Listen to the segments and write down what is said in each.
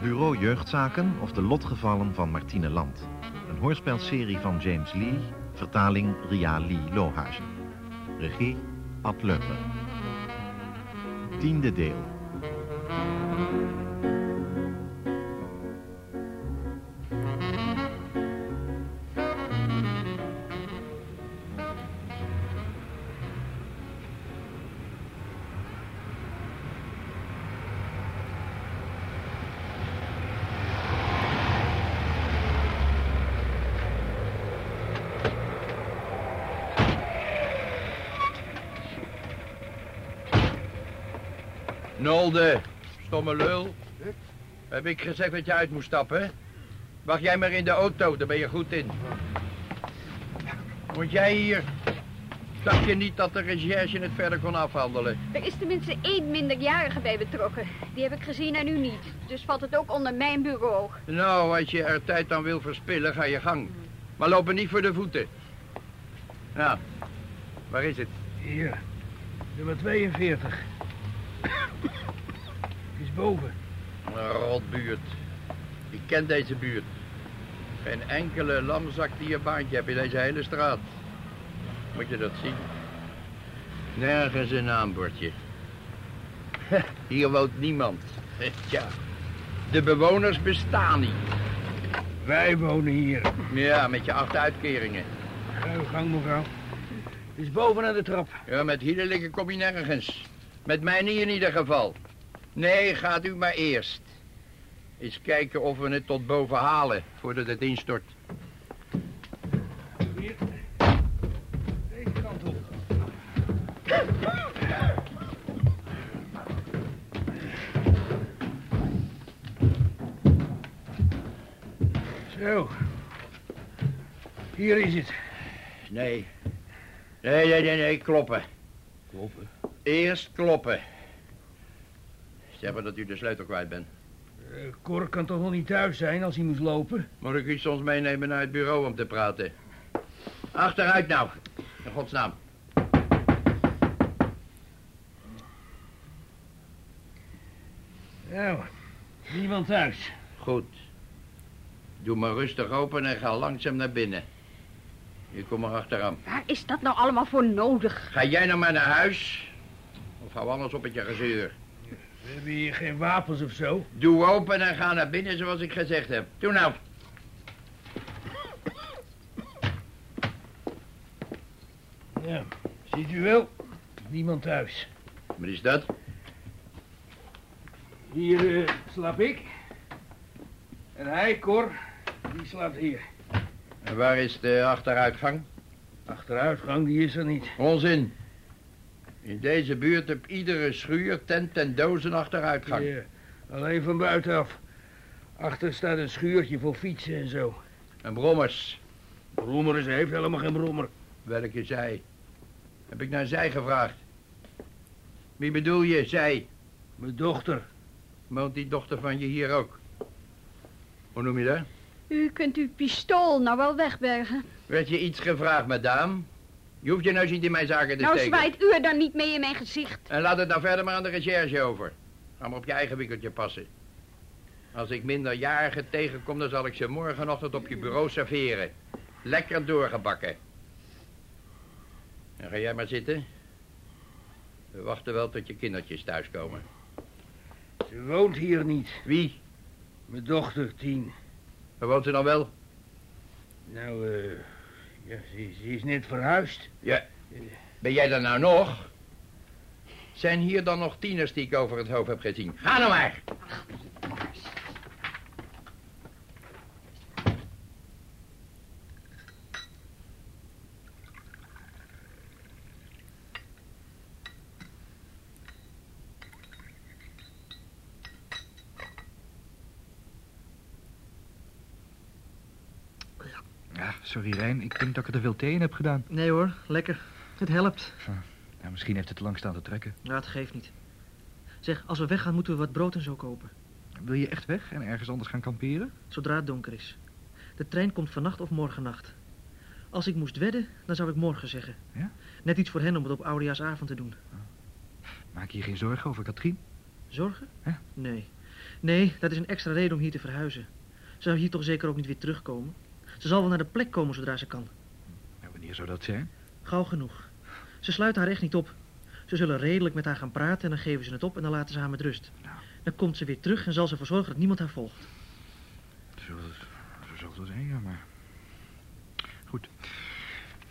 Bureau Jeugdzaken of de lotgevallen van Martine Land. Een hoorspelserie van James Lee, vertaling Ria Lee Lohuizen. Regie Ad Leuper. Tiende deel. Ik gezegd dat je uit moest stappen? Wacht jij maar in de auto, daar ben je goed in. Moet jij hier... Dacht je niet dat de recherche het verder kon afhandelen? Er is tenminste één minderjarige bij betrokken. Die heb ik gezien en u niet. Dus valt het ook onder mijn bureau. Nou, als je er tijd aan wil verspillen, ga je gang. Maar loop er niet voor de voeten. Nou, waar is het? Hier, nummer 42. is boven. Een rotbuurt. Ik ken deze buurt. Geen enkele lamzak die een baantje hebt in deze hele straat. Moet je dat zien? Nergens een naambordje. Hier woont niemand. Tja, de bewoners bestaan niet. Wij wonen hier. Ja, met je acht uitkeringen. Ga uw gang, mevrouw. Het is boven aan de trap. Ja, met hielelijke kom je nergens. Met mij niet in ieder geval. Nee, gaat u maar eerst. Eens kijken of we het tot boven halen voordat het instort. Hier. Deze kant op. Zo. Hier is het. Nee. Nee, nee, nee, nee, kloppen. Kloppen. Eerst kloppen. Zeg maar dat u de sleutel kwijt bent. Eh, Cor kan toch nog niet thuis zijn als hij moest lopen? Moet ik u soms meenemen naar het bureau om te praten? Achteruit nou. In godsnaam. Nou, niemand thuis. Goed. Doe maar rustig open en ga langzaam naar binnen. Je kom maar achteraan. Waar is dat nou allemaal voor nodig? Ga jij nou maar naar huis? Of hou alles op met je gezeur? We hebben hier geen wapens of zo. Doe open en ga naar binnen zoals ik gezegd heb. Doe nou. Ja, ziet u wel? Niemand thuis. Wat is dat? Hier eh, slaap ik. En hij, Cor, die slaapt hier. En waar is de achteruitgang? Achteruitgang, die is er niet. Onzin. In deze buurt heb iedere schuur, tent en doos een achteruitgang. Ja, alleen van buitenaf. Achter staat een schuurtje voor fietsen en zo. En brommers. Brommer is, hij heeft helemaal geen brommer. Welke zij? Heb ik naar zij gevraagd. Wie bedoel je, zij? Mijn dochter. Woont die dochter van je hier ook? Hoe noem je dat? U kunt uw pistool nou wel wegbergen. Werd je iets gevraagd, madame? Je hoeft je nou niet in mijn zaken te Nou steken. zwaait u er dan niet mee in mijn gezicht. En laat het nou verder maar aan de recherche over. Ga maar op je eigen wikkeltje passen. Als ik minderjarigen tegenkom, dan zal ik ze morgenochtend op je bureau serveren. Lekker doorgebakken. En ga jij maar zitten. We wachten wel tot je kindertjes thuiskomen. Ze woont hier niet. Wie? Mijn dochter, tien. Waar woont ze dan wel? Nou, eh... ja, ze, ze is net verhuisd. Ja. Ben jij er nou nog? Zijn hier dan nog tieners die ik over het hoofd heb gezien? Ga nou maar! Ja, sorry Rijn, ik denk dat ik er te veel thee in heb gedaan. Nee hoor, lekker. Het helpt. Ja, misschien heeft het te lang staan te trekken. Ja, het geeft niet. Zeg, als we weggaan moeten we wat brood en zo kopen. Wil je echt weg en ergens anders gaan kamperen? Zodra het donker is. De trein komt vannacht of morgennacht. Als ik moest wedden, dan zou ik morgen zeggen. Ja? Net iets voor hen om het op oudejaarsavond te doen. Maak je geen zorgen over Katrien? Zorgen? Ja. Nee. Nee, dat is een extra reden om hier te verhuizen. Ze zou hier toch zeker ook niet weer terugkomen? Ze zal wel naar de plek komen zodra ze kan. Nou, wanneer zou dat zijn? Gauw genoeg. Ze sluiten haar echt niet op. Ze zullen redelijk met haar gaan praten en dan geven ze het op en dan laten ze haar met rust. Nou. Dan komt ze weer terug en zal ze ervoor zorgen dat niemand haar volgt. Zo, zo zal het wel zijn, ja, maar... Goed.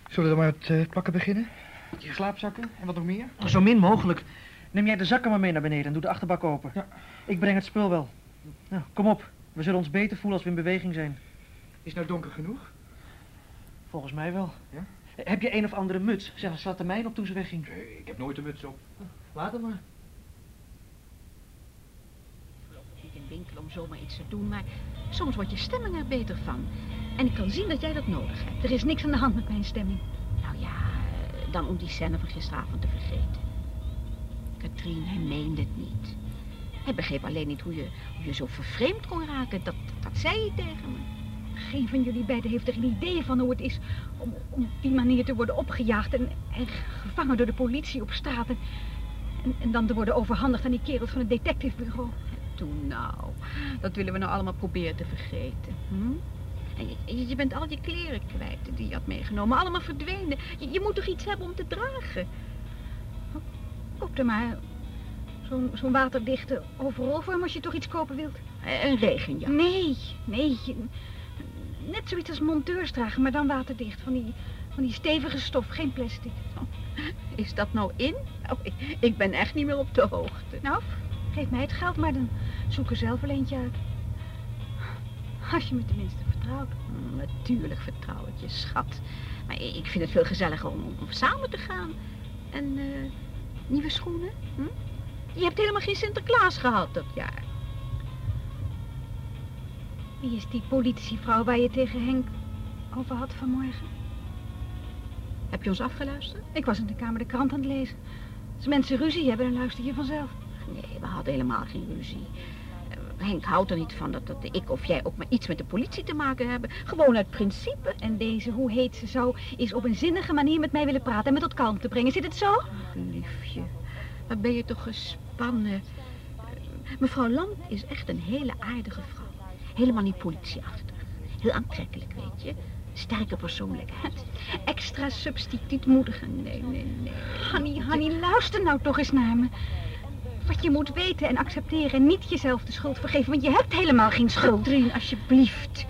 Zullen we dan maar met eh, pakken beginnen? Je slaapzakken en wat nog meer? Zo min mogelijk. Neem jij de zakken maar mee naar beneden en doe de achterbak open. Ja. Ik breng het spul wel. Nou, kom op. We zullen ons beter voelen als we in beweging zijn. Is het nou donker genoeg? Volgens mij wel. Ja? Heb je een of andere muts? Zeg, zat de mijne op toen ze wegging. Nee, ik heb nooit een muts op. Laat het maar. niet in winkel om zomaar iets te doen, maar soms wordt je stemming er beter van. En ik kan zien dat jij dat nodig hebt. Er is niks aan de hand met mijn stemming. Nou ja, eh, dan om die scène van gisteravond te vergeten. Katrien, hij meende het niet. Hij begreep alleen niet hoe je, hoe je zo vervreemd kon raken. Dat, dat zei hij tegen me. Geen van jullie beiden heeft er een idee van hoe het is om, op die manier te worden opgejaagd en, en gevangen door de politie op straat. En, en, en dan te worden overhandigd aan die kerels van het detectivebureau. Toen nou, dat willen we nou allemaal proberen te vergeten. Hm? En je, je bent al je kleren kwijt die je had meegenomen. Allemaal verdwenen. Je, je moet toch iets hebben om te dragen? Koop er maar zo'n zo'n waterdichte overal voor hem als je toch iets kopen wilt. Eh, Een regenjas. Nee, nee. Net zoiets als monteurs dragen, maar dan waterdicht. Van die, van die stevige stof, geen plastic. Is dat nou in? Oh, ik, ik ben echt niet meer op de hoogte. Nou, geef mij het geld maar, dan zoek er zelf wel eentje uit. Als je me tenminste vertrouwt. Mm, Natuurlijk vertrouw ik je, schat. Maar ik vind het veel gezelliger om, om samen te gaan. En eh, nieuwe schoenen? Hm? Je hebt helemaal geen Sinterklaas gehad dat jaar. Wie is die politievrouw waar je tegen Henk over had vanmorgen? Heb je ons afgeluisterd? Ik was in de kamer de krant aan het lezen. Als mensen ruzie hebben, dan luister je vanzelf. Nee, we hadden helemaal geen ruzie. Eh, Henk houdt er niet van dat, dat ik of jij ook maar iets met de politie te maken hebben. Gewoon uit principe. En deze, hoe heet ze zo, is op een zinnige manier met mij willen praten en me tot kalm te brengen. Zit het zo? Liefje, wat ben je toch gespannen. Eh, Mevrouw Land is echt een hele aardige vrouw. Helemaal niet politieachtig. Heel aantrekkelijk, weet je. Sterke persoonlijkheid. Extra substituutmoedig. Nee, nee, nee. Hanny, Hanny, luister nou toch eens naar me. Wat je moet weten en accepteren en niet jezelf de schuld vergeven, want je hebt helemaal geen schuld. Katrien, alsjeblieft.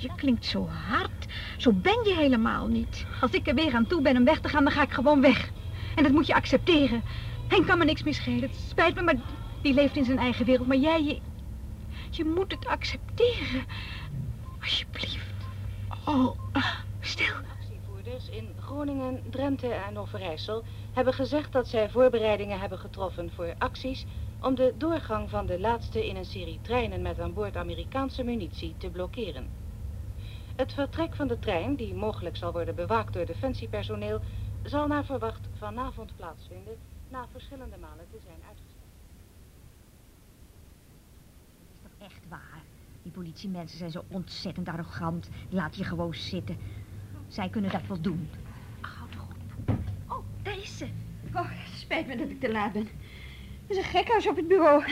Je klinkt zo hard. Zo ben je helemaal niet. Als ik er weer aan toe ben om weg te gaan, dan ga ik gewoon weg. En dat moet je accepteren. Henk kan me niks meer schelen. Het spijt me, maar die leeft in zijn eigen wereld. Maar jij, je, je moet het accepteren. Alsjeblieft. Oh, stil. Actievoerders in Groningen, Drenthe en Overijssel hebben gezegd dat zij voorbereidingen hebben getroffen voor acties om de doorgang van de laatste in een serie treinen met aan boord Amerikaanse munitie te blokkeren. Het vertrek van de trein, die mogelijk zal worden bewaakt door defensiepersoneel, zal naar verwacht vanavond plaatsvinden na verschillende malen te zijn uitgesteld. Dat is toch echt waar? Die politiemensen zijn zo ontzettend arrogant. Laten je gewoon zitten. Zij kunnen dat wel doen. Houd toch op. Oh, daar is ze. Oh, spijt me dat ik te laat ben. Er is een gekhuis op het bureau.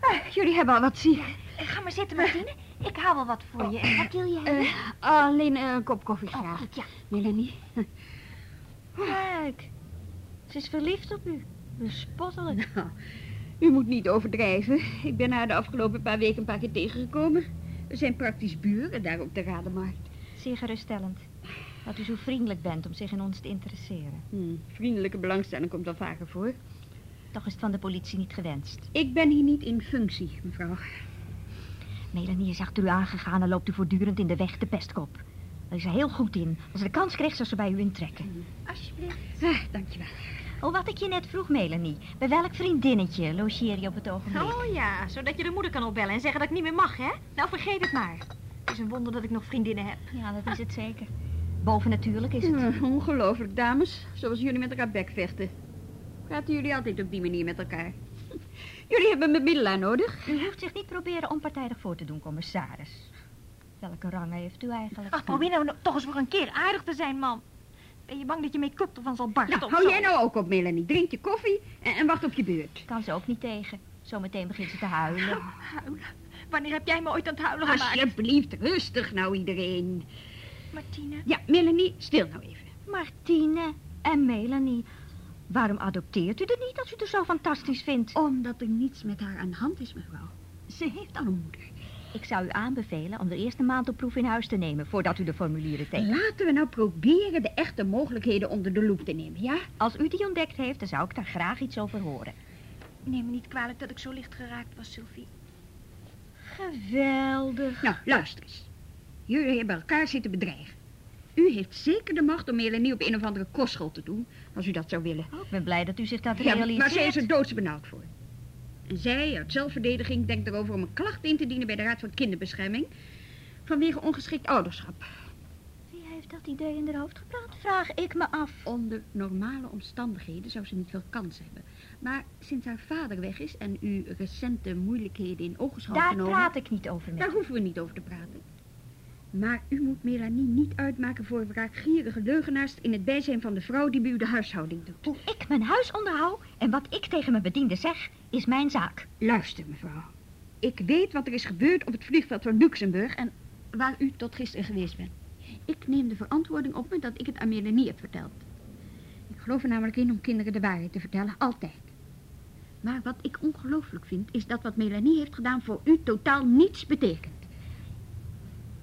Ah, jullie hebben al wat zien. Ga maar zitten, Martine. Ik haal wel wat voor je. En wat wil je hebben? Eh, alleen een kop koffie Oh, graag. goed, ja. Melanie. Kijk, ze is verliefd op u. Bespottelijk. Nou, u moet niet overdrijven. Ik ben haar de afgelopen paar weken een paar keer tegengekomen. We zijn praktisch buren, daar op de Rademarkt. Zeer geruststellend. Dat u zo vriendelijk bent om zich in ons te interesseren. Hm, vriendelijke belangstelling komt al vaker voor. Toch is het van de politie niet gewenst. Ik ben hier niet in functie, mevrouw. Melanie is achter u aangegaan en loopt u voortdurend in de weg, de pestkop. Daar is ze heel goed in. Als ze de kans kreeg, zou ze bij u intrekken. Alsjeblieft. Ah, dankjewel. Oh, wat ik je net vroeg, Melanie. Bij welk vriendinnetje logeer je op het ogenblik? Oh ja, zodat je de moeder kan opbellen en zeggen dat ik niet meer mag, hè? Nou, vergeet het maar. Het is een wonder dat ik nog vriendinnen heb. Ja, dat is het zeker. Boven natuurlijk is het. Hm, ongelooflijk, dames. Zoals jullie met elkaar bekvechten. Praten jullie altijd op die manier met elkaar? Jullie hebben een bemiddelaar nodig. U hoeft zich niet proberen onpartijdig voor te doen, commissaris. Welke rangen heeft u eigenlijk? Ach, probeer nou toch eens voor een keer aardig te zijn, man. Ben je bang dat je make-up ervan zal barsten Nou, hou jij nou ook op, Melanie. Drink je koffie en, en wacht op je beurt. Kan ze ook niet tegen. Zometeen begint ze te huilen. Huilen. Wanneer heb jij me ooit aan het huilen gemaakt? Alsjeblieft, rustig nou iedereen. Martine. Ja, Melanie, stil nou even. Martine en Melanie. Waarom adopteert u er niet als u het zo fantastisch vindt? Omdat er niets met haar aan de hand is, mevrouw. Ze heeft al een moeder. Ik zou u aanbevelen om de eerste maand op proef in huis te nemen... voordat u de formulieren tekent. Laten we nou proberen de echte mogelijkheden onder de loep te nemen, ja? Als u die ontdekt heeft, dan zou ik daar graag iets over horen. Neem me niet kwalijk dat ik zo licht geraakt was, Sylvie. Geweldig. Nou, luister eens. Jullie hebben elkaar zitten bedreigen. U heeft zeker de macht om Melanie op een of andere kostschool te doen, als u dat zou willen. Oh, ik ben blij dat u zich dat Ja, realiseert. maar zij is er doodsbenauwd voor. En zij, uit zelfverdediging, denkt erover om een klacht in te dienen bij de Raad van Kinderbescherming vanwege ongeschikt ouderschap. Wie heeft dat idee in haar hoofd gepraat? Vraag ik me af. Onder normale omstandigheden zou ze niet veel kans hebben. Maar sinds haar vader weg is en u recente moeilijkheden in ogenschouw Daar genomen... praat ik niet over met Daar hoeven we niet over te praten. Maar u moet Melanie niet uitmaken voor wraakgierige leugenaars in het bijzijn van de vrouw die bij u de huishouding doet. Hoe ik mijn huis onderhoud en wat ik tegen mijn bediende zeg, is mijn zaak. Luister, mevrouw. Ik weet wat er is gebeurd op het vliegveld van Luxemburg en waar u tot gisteren geweest bent. Ik neem de verantwoording op me dat ik het aan Melanie heb verteld. Ik geloof er namelijk in om kinderen de waarheid te vertellen, altijd. Maar wat ik ongelooflijk vind, is dat wat Melanie heeft gedaan voor u totaal niets betekent.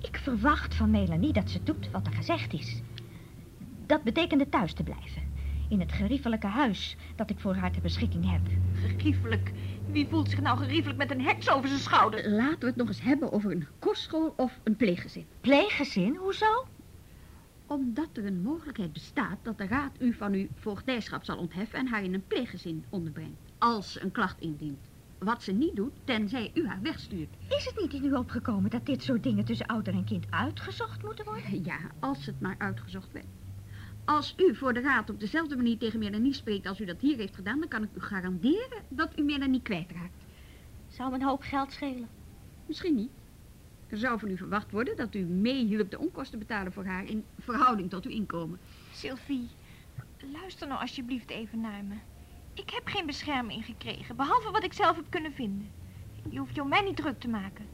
Ik verwacht van Melanie dat ze doet wat er gezegd is. Dat betekende thuis te blijven. In het geriefelijke huis dat ik voor haar ter beschikking heb. Geriefelijk. Wie voelt zich nou geriefelijk met een heks over zijn schouder? Laten we het nog eens hebben over een kostschool of een pleeggezin. Pleeggezin? Hoezo? Omdat er een mogelijkheid bestaat dat de raad u van uw voogdijschap zal ontheffen en haar in een pleeggezin onderbrengt. Als ze een klacht indient. Wat ze niet doet, tenzij u haar wegstuurt. Is het niet in u opgekomen dat dit soort dingen tussen ouder en kind uitgezocht moeten worden? Ja, als het maar uitgezocht werd. Als u voor de raad op dezelfde manier tegen Melanie spreekt als u dat hier heeft gedaan, dan kan ik u garanderen dat u Melanie kwijtraakt. Zou me een hoop geld schelen. Misschien niet. Er zou van u verwacht worden dat u meehielp de onkosten betalen voor haar in verhouding tot uw inkomen. Sylvie, luister nou alsjeblieft even naar me. Ik heb geen bescherming gekregen, behalve wat ik zelf heb kunnen vinden. Je hoeft je om mij niet druk te maken.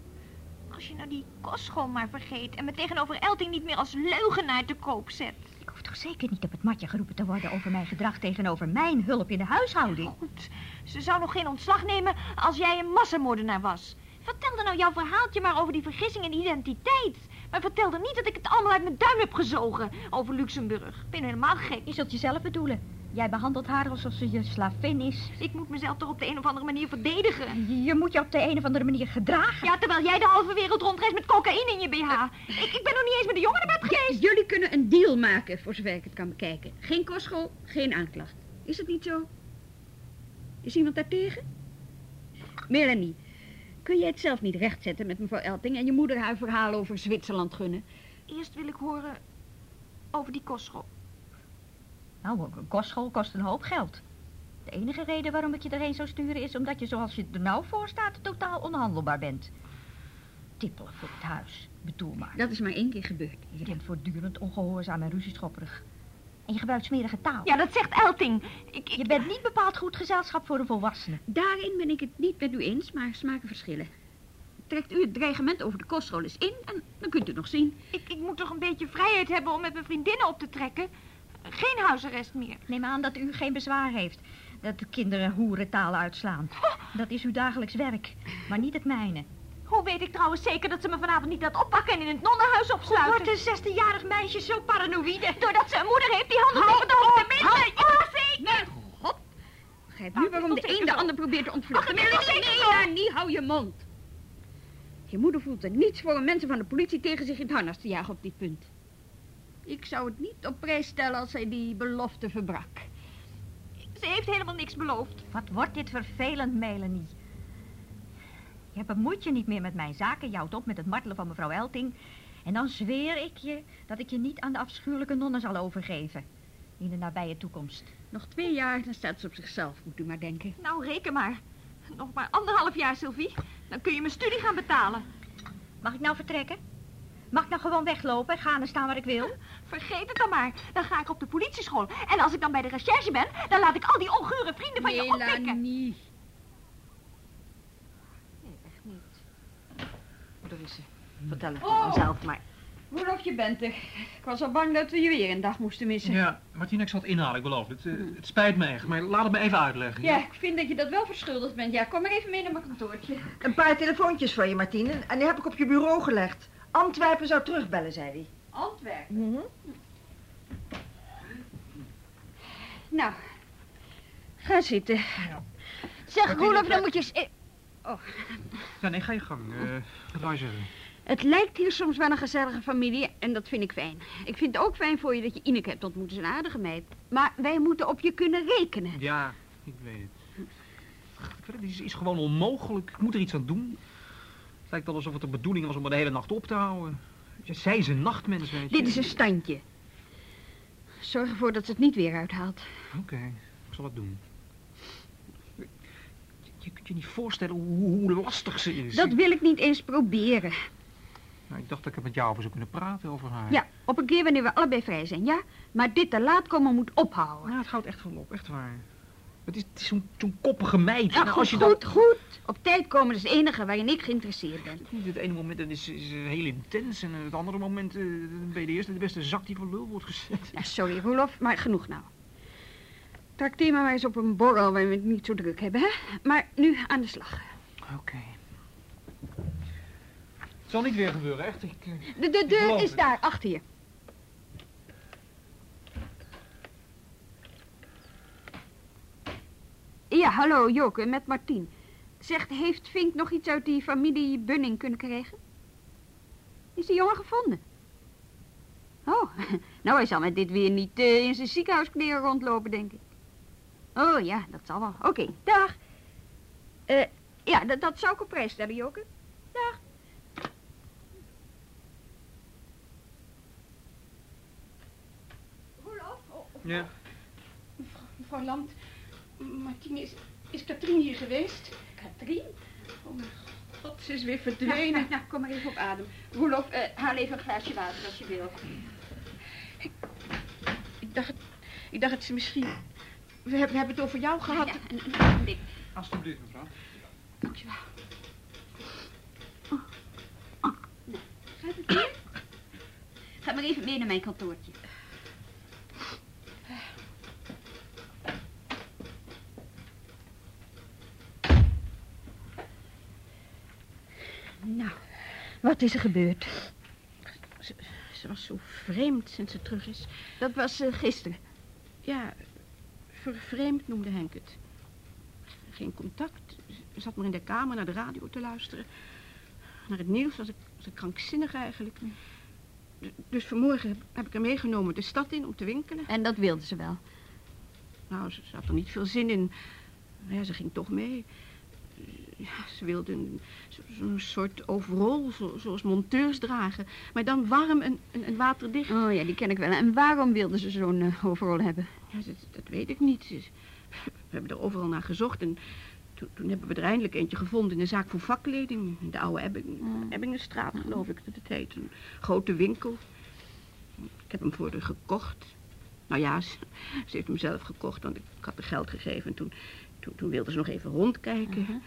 Als je nou die kostschool maar vergeet en me tegenover Elting niet meer als leugenaar te koop zet. Ik hoef toch zeker niet op het matje geroepen te worden over mijn gedrag tegenover mijn hulp in de huishouding. Goed, ze zou nog geen ontslag nemen als jij een massamoordenaar was. Vertel dan nou jouw verhaaltje maar over die vergissing in identiteit. Maar vertel dan niet dat ik het allemaal uit mijn duim heb gezogen over Luxemburg. Ik ben helemaal gek. Je zult jezelf bedoelen. Jij behandelt haar alsof ze je slavin is. Ik moet mezelf toch op de een of andere manier verdedigen. Je, moet je op de een of andere manier gedragen. Ja, terwijl jij de halve wereld rondreist met cocaïne in je BH. Ik, ik ben nog niet eens met de jongen naar bed geweest. Jullie kunnen een deal maken, voor zover ik het kan bekijken. Geen kostschool, geen aanklacht. Is het niet zo? Is iemand daartegen? Melanie, kun jij het zelf niet rechtzetten met mevrouw Elting... en je moeder haar verhaal over Zwitserland gunnen? Eerst wil ik horen over die kostschool. Nou, een kostschool kost een hoop geld. De enige reden waarom ik je erheen zou sturen is omdat je zoals je er nou voor staat totaal onhandelbaar bent. Tippelen voor het huis, bedoel maar. Dat is maar één keer gebeurd. Je bent voortdurend ongehoorzaam en ruzieschopperig. En je gebruikt smerige taal. Ja, dat zegt Elting. Ik, ik... Je bent niet bepaald goed gezelschap voor een volwassene. Daarin ben ik het niet met u eens, maar smaken verschillen. Trekt u het dreigement over de kostschool eens in en dan kunt u nog zien. Ik, ik moet toch een beetje vrijheid hebben om met mijn vriendinnen op te trekken. Geen huisarrest meer. Neem aan dat u geen bezwaar heeft dat de kinderen hoerentaal uitslaan. Dat is uw dagelijks werk, maar niet het mijne. Hoe weet ik trouwens zeker dat ze me vanavond niet laat oppakken en in het nonnenhuis opsluiten? Wordt een 16-jarig meisje zo paranoïde? Doordat ze een moeder heeft die handen tegen de hoofd te. Ja, zeker. Nee, god. Begrijp nu waarom de een de ander probeert te ontvluchten. Ach, nee, nee, nee, niet, hou je mond. Je moeder voelt er niets voor om mensen van de politie tegen zich in het harnas te jagen op dit punt. Ik zou het niet op prijs stellen als zij die belofte verbrak. Ze heeft helemaal niks beloofd. Wat wordt dit vervelend, Melanie. Je bemoeit je niet meer met mijn zaken. Je houdt op met het martelen van mevrouw Elting. En dan zweer ik je dat ik je niet aan de afschuwelijke nonnen zal overgeven. in de nabije toekomst. Nog twee jaar, dan staat ze op zichzelf, moet u maar denken. Nou, reken maar. Nog maar anderhalf jaar, Sylvie. Dan kun je mijn studie gaan betalen. Mag ik nou vertrekken? Mag ik nou gewoon weglopen en gaan en staan waar ik wil? Vergeet het dan maar. Dan ga ik op de politieschool. En als ik dan bij de recherche ben, dan laat ik al die ongure vrienden van je oppikken. Melanie. Nee, echt niet. Oh, daar is ze. Vertel het Oh. vanzelf maar. Roelof, je bent er. Ik was al bang dat we je weer een dag moesten missen. Ja, Martina, ik zal het inhalen, ik beloof het. Eh, het spijt me echt, maar laat het me even uitleggen. Ja, ik vind dat je dat wel verschuldigd bent. Ja, kom maar even mee naar mijn kantoortje. Een paar telefoontjes van je, Martine. En die heb ik op je bureau gelegd. Antwerpen zou terugbellen, zei hij. Antwerpen. Mhm. Nou, ga zitten. Zeg, Martine, Roelof, dan moet je eens... e- Ja, nee, ga je gang. Eh, wat wou je zeggen? Het lijkt hier soms wel een gezellige familie en dat vind ik fijn. Ik vind het ook fijn voor je dat je Ineke hebt ontmoet. Ze is een aardige meid. Maar wij moeten op je kunnen rekenen. Ja, ik weet het. Ik weet het, het is, is gewoon onmogelijk. Ik moet er iets aan doen. Het lijkt wel alsof het de bedoeling was om me de hele nacht op te houden. Ja, zij is een nachtmens, weet je. Dit is een standje. Zorg ervoor dat ze het niet weer uithaalt. Oké, ik zal het doen. Je, kunt je niet voorstellen hoe, hoe lastig ze is. Dat wil ik niet eens proberen. Nou, ik dacht dat ik met jou over zou kunnen praten, over haar. Ja, op een keer wanneer we allebei vrij zijn, ja? Maar dit te laat komen moet ophouden. Nou, het houdt echt van op, echt waar. Het is, het is zo'n koppige meid. Ja, Nou, goed, als je goed, dan... goed. Op tijd komen is het enige waarin ik geïnteresseerd ben. Niet het ene moment dan is, is heel intens en het andere moment eh, ben je de eerste de beste zak die voor lul wordt gezet. Ja, sorry, Roelof, maar genoeg nou. Trakteer maar eens op een borrel waar we het niet zo druk hebben, hè? Maar nu aan de slag. Oké. Het zal niet weer gebeuren, echt. Ik, eh, De, de deur is daar, achter je. Ja, hallo, Joke, met Martien. Zegt, heeft Vink nog iets uit die familie Bunning kunnen krijgen? Is die jongen gevonden? Oh, nou, hij zal met dit weer niet eh, in zijn ziekenhuiskleren rondlopen, denk ik. Oh ja, dat zal wel. Oké, dag. Eh, ja, dat, dat zou ik op prijs stellen, Joke. Dag. Roelof? Oh, Ja. Mevrouw Land, Martine, is, is Katrien hier geweest? Katrien? Oh mijn god, ze is weer verdwenen. Nou, kom maar even op adem. Roelof, eh, haal even een glaasje water als je wil. Ik, ik dacht, ik dacht dat ze misschien... We hebben, we hebben het over jou gehad. een, een ogenblik. Alsjeblieft, mevrouw. Dankjewel. Oh, oh, nou, gaat het weer? Ga maar even mee naar mijn kantoortje. Nou, wat is er gebeurd? Ze, ze was zo vreemd sinds ze terug is. Dat was eh, gisteren. Ja, vervreemd noemde Henk het. Geen contact. Ze zat maar in de kamer naar de radio te luisteren. Naar het nieuws was ik, was ik krankzinnig eigenlijk. D- Dus vanmorgen heb, heb ik haar meegenomen de stad in om te winkelen. En dat wilde ze wel. Nou, ze, ze had er niet veel zin in. Maar ja, ze ging toch mee. Ja, ze wilde een, zo- zo'n soort overal, zo, zoals monteurs dragen. Maar dan warm en, en, en waterdicht. Oh ja, die ken ik wel. En waarom wilde ze zo'n eh, overal hebben? Ja, dat, dat weet ik niet. We hebben er overal naar gezocht en toen, toen hebben we er eindelijk eentje gevonden in een zaak voor vakkleding. In de oude Ebbing, Ebbingenstraat, geloof ik dat het heet. Een grote winkel. Ik heb hem voor haar gekocht. Nou ja, ze, ze heeft hem zelf gekocht, want ik had haar geld gegeven. En toen, toen, toen wilde ze nog even rondkijken. En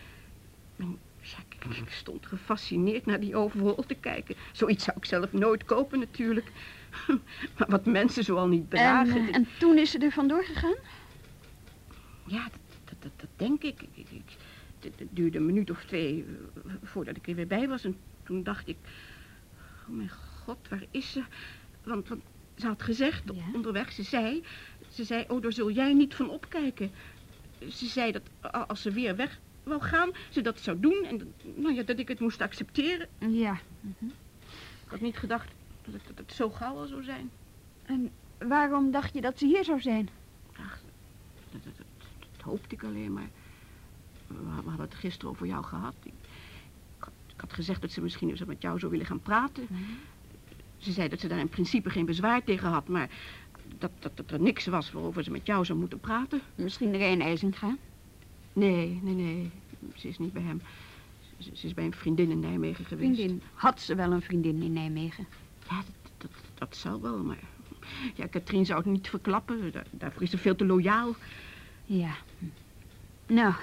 ik, ik stond gefascineerd naar die overal te kijken. Zoiets zou ik zelf nooit kopen natuurlijk. Maar wat mensen zoal niet En, dragen. eh, en toen is ze er vandoor gegaan? Ja, dat, dat, dat, denk ik. Het duurde een minuut of twee eh, voordat ik er weer bij was. En toen dacht ik, oh mijn god, waar is ze? Want, want ze had gezegd onderweg, ze zei, ze zei, oh, daar zul jij niet van opkijken. Ze zei dat als ze weer weg wou gaan, ze dat zou doen. En dat, nou ja, dat ik het moest accepteren. Ja. Ik had niet gedacht dat het, dat het zo gauw al zou zijn. En waarom dacht je dat ze hier zou zijn? Dat, dat, dat, dat hoopte ik alleen maar. We, we hadden het gisteren over jou gehad. Ik, ik, had, ik had gezegd dat ze misschien eens met jou zou willen gaan praten. Ze zei dat ze daar in principe geen bezwaar tegen had, maar dat, dat, dat er niks was waarover ze met jou zou moeten praten. Misschien Rijn IJzinga? Nee, nee, nee. Ze is niet bij hem. Ze, ze is bij een vriendin in Nijmegen geweest. Vriendin. Had ze wel een vriendin in Nijmegen? Ja, dat, dat, dat zal wel, maar... Ja, Katrien zou het niet verklappen. Daar, daarvoor is ze veel te loyaal. Ja. Nou,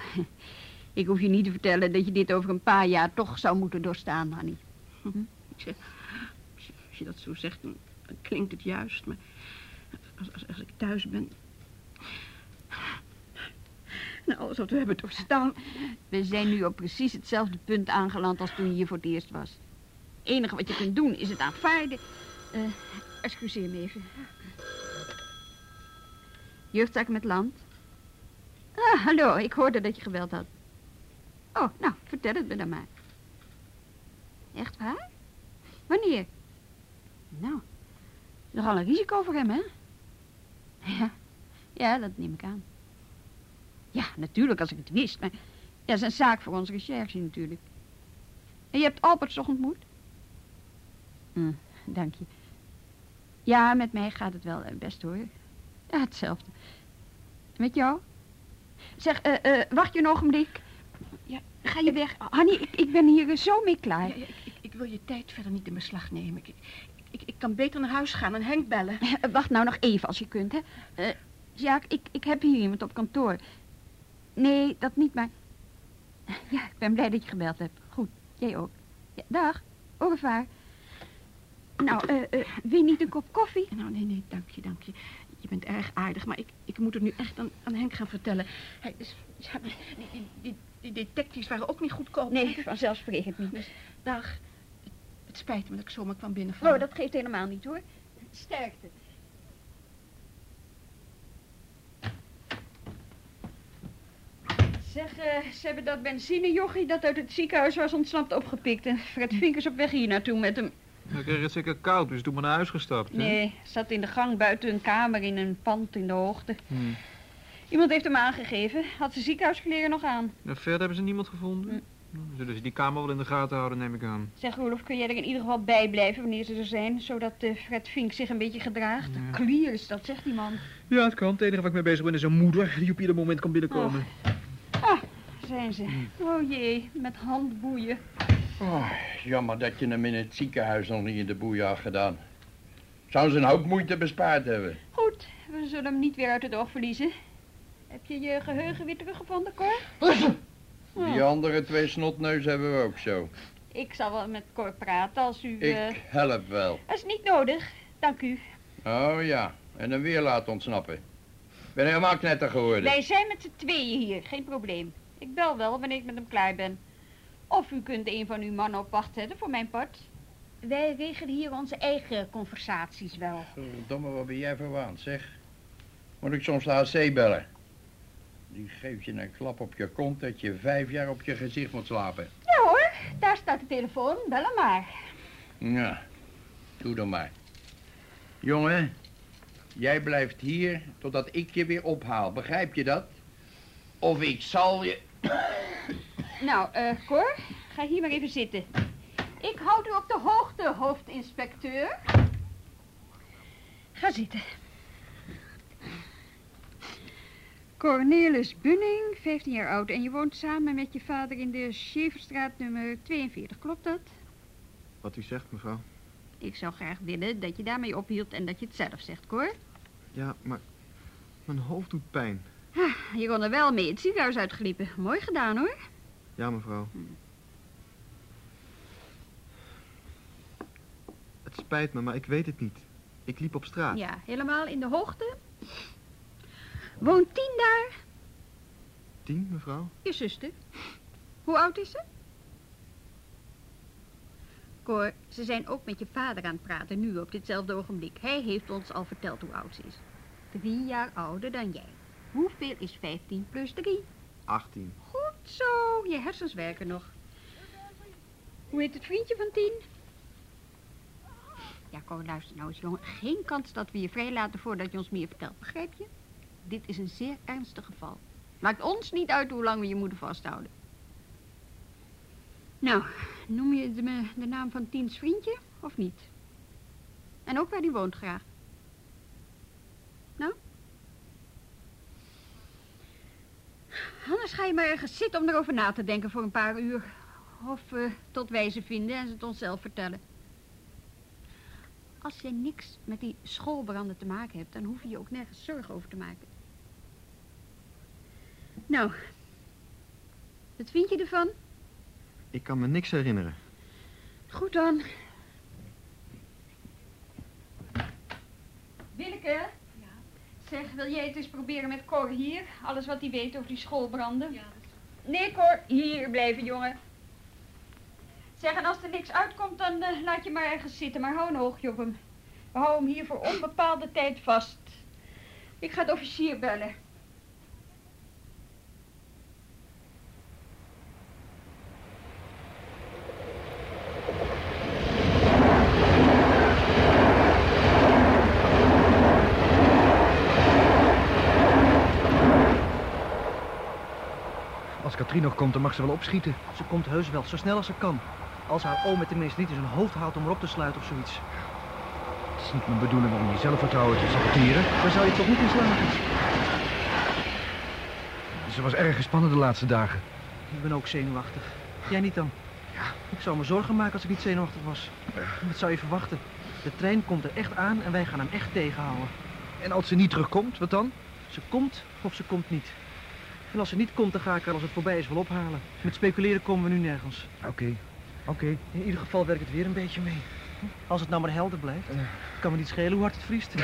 ik hoef je niet te vertellen dat je dit over een paar jaar toch zou moeten doorstaan, Hanny. Hm? Als, als je dat zo zegt, dan, dan klinkt het juist. Maar als, als, als ik thuis ben... Nou, wat we hebben doorstaan... We zijn nu op precies hetzelfde punt aangeland als toen je hier voor het eerst was. Het enige wat je kunt doen is het aanvaarden. Eh, excuseer me even. Jeugdzak met land. Ah, hallo, ik hoorde dat je gebeld had. Oh, nou, vertel het me dan maar. Echt waar? Wanneer? Nou, nogal een risico voor hem, hè? Ja, ja, dat neem ik aan. Ja, natuurlijk, als ik het wist, maar... Ja, dat is een zaak voor onze recherche natuurlijk. En je hebt Albert toch ontmoet? Hm, dank je. Ja, met mij gaat het wel eh, best hoor. Ja, hetzelfde. Met jou? Zeg, eh, eh, wacht je een ogenblik. Ja, ga je weg. Hanny, ik, ik ben hier zo mee klaar. Ja, ja, ik, ik, ik wil je tijd verder niet in beslag nemen. Ik, ik, ik kan beter naar huis gaan en Henk bellen. Wacht nou nog even als je kunt, hè. Uh, Jaak, ik, ik heb hier iemand op kantoor. Nee, dat niet, maar... Ja, ik ben blij dat je gebeld hebt. Goed, jij ook. Ja, dag, au revoir. Nou, uh, uh, wil je niet een kop koffie? Nou, nee, nee, dank je, dank je. Je bent erg aardig, maar ik, ik moet het nu echt aan, aan Henk gaan vertellen. Hij is, ja, die, die, die, die detectives waren ook niet goedkoop. Nee, vanzelfsprekend niet. Dus, dag. Het, het spijt me dat ik zomaar kwam binnenvallen. Oh, dat geeft helemaal niet, hoor. Sterkte. Zeg, uh, ze hebben dat benzinejochie dat uit het ziekenhuis was ontsnapt opgepikt. En Fred is op weg hier naartoe met hem. Dan kreeg het zeker koud, dus toen maar naar huis gestapt. Hè? Nee, zat in de gang buiten een kamer in een pand in de hoogte. Hmm. Iemand heeft hem aangegeven. Had zijn ziekenhuiskleren nog aan. En verder hebben ze niemand gevonden? Hmm. Zullen ze die kamer wel in de gaten houden, neem ik aan. Zeg, Roelof, kun jij er in ieder geval bij blijven wanneer ze er zijn? Zodat uh, Fred Vink zich een beetje gedraagt. Ja. Clear is dat, zegt die man. Ja, het kan. Het enige waar ik mee bezig ben is een moeder die op ieder moment kan binnenkomen. Ah, zijn ze. Oh jee, met handboeien. Oh, jammer dat je hem in het ziekenhuis nog niet in de boeien had gedaan. Zou ze een hoop moeite bespaard hebben. Goed, we zullen hem niet weer uit het oog verliezen. Heb je je geheugen weer teruggevonden, Cor? Die andere twee snotneuzen hebben we ook zo. Ik zal wel met Cor praten als u... Ik eh, help wel. Dat is niet nodig, dank u. Oh ja, en hem weer laten ontsnappen. Ik ben helemaal knetter geworden. Wij zijn met z'n tweeën hier, geen probleem. Ik bel wel wanneer ik met hem klaar ben. Of u kunt een van uw mannen op wacht zetten voor mijn part. Wij regelen hier onze eigen conversaties wel. Domme, wat ben jij verwaand, zeg. Moet ik soms de AC bellen? Die geeft je een klap op je kont dat je vijf jaar op je gezicht moet slapen. Ja hoor, daar staat de telefoon. Bel hem maar. Ja, doe dan maar. Jongen, jij blijft hier totdat ik je weer ophaal. Begrijp je dat? Of ik zal je... Nou, eh, Cor, ga hier maar even zitten. Ik houd u op de hoogte, hoofdinspecteur. Ga zitten. Cornelis Bunning, 15 jaar oud. En je woont samen met je vader in de Scheverstraat nummer 42. Klopt dat? Wat u zegt, mevrouw. Ik zou graag willen dat je daarmee ophield en dat je het zelf zegt, Cor. Ja, maar mijn hoofd doet pijn. Ah, je kon er wel mee het ziekenhuis uitgeliepen. Mooi gedaan, hoor. Ja, mevrouw. Het spijt me, maar ik weet het niet. Ik liep op straat. Ja, helemaal in de hoogte. Woont Tien daar? Tien, mevrouw? Je zuster. Hoe oud is ze? Cor, ze zijn ook met je vader aan het praten, nu op ditzelfde ogenblik. Hij heeft ons al verteld hoe oud ze is. Drie jaar ouder dan jij. Hoeveel is 15 plus 3? 18. Goed zo, je hersens werken nog. Hoe heet het vriendje van Tien? Ja, Cor, luister nou eens, jongen. Geen kans dat we je vrijlaten voordat je ons meer vertelt, begrijp je? Dit is een zeer ernstig geval. Maakt ons niet uit hoe lang we je moeder vasthouden. Nou, noem je de, de naam van Tiens vriendje, of niet? En ook waar die woont graag. Anders ga je maar ergens zitten om erover na te denken voor een paar uur. Of uh, tot wijze vinden en ze het onszelf vertellen. Als je niks met die schoolbranden te maken hebt, dan hoef je je ook nergens zorgen over te maken. Nou, wat vind je ervan? Ik kan me niks herinneren. Goed dan. Willeke? Zeg, wil jij het eens proberen met Cor hier? Alles wat hij weet over die schoolbranden? Ja. Nee, Cor, hier blijven, jongen. Zeg, en als er niks uitkomt, dan uh, laat je maar ergens zitten. Maar hou een oogje op hem. We houden hem hier voor onbepaalde tijd vast. Ik ga de officier bellen. Als Katrien nog komt, dan mag ze wel opschieten. Ze komt heus wel, zo snel als ze kan. Als haar oom het tenminste niet in zijn hoofd haalt om erop te sluiten of zoiets. Het is niet mijn bedoeling om je zelfvertrouwen te saboteren. Daar zou je toch niet in slagen? Ze was erg gespannen de laatste dagen. Ik ben ook zenuwachtig. Jij niet dan? Ja. Ik zou me zorgen maken als ik niet zenuwachtig was. Wat zou je verwachten? De trein komt er echt aan en wij gaan hem echt tegenhouden. En als ze niet terugkomt, wat dan? Ze komt of ze komt niet. En als ze niet komt, dan ga ik haar als het voorbij is wel ophalen. Met speculeren komen we nu nergens. Oké, oké. In ieder geval werkt het weer een beetje mee. Als het nou maar helder blijft. Kan me niet schelen hoe hard het vriest.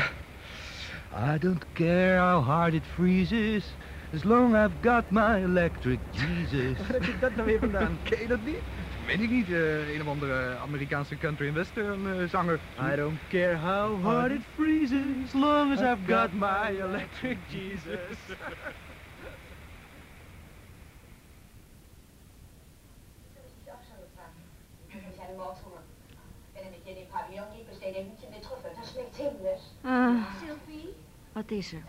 I don't care how hard it freezes. As long I've got my electric Jesus. Waar heb je dat nou weer vandaan? Ken je dat niet? Weet ik niet. eh, een of andere Amerikaanse country en western eh, zanger. I don't care how hard it freezes. As long as I've got my electric Jesus. Ah, Sylvie, wat is er?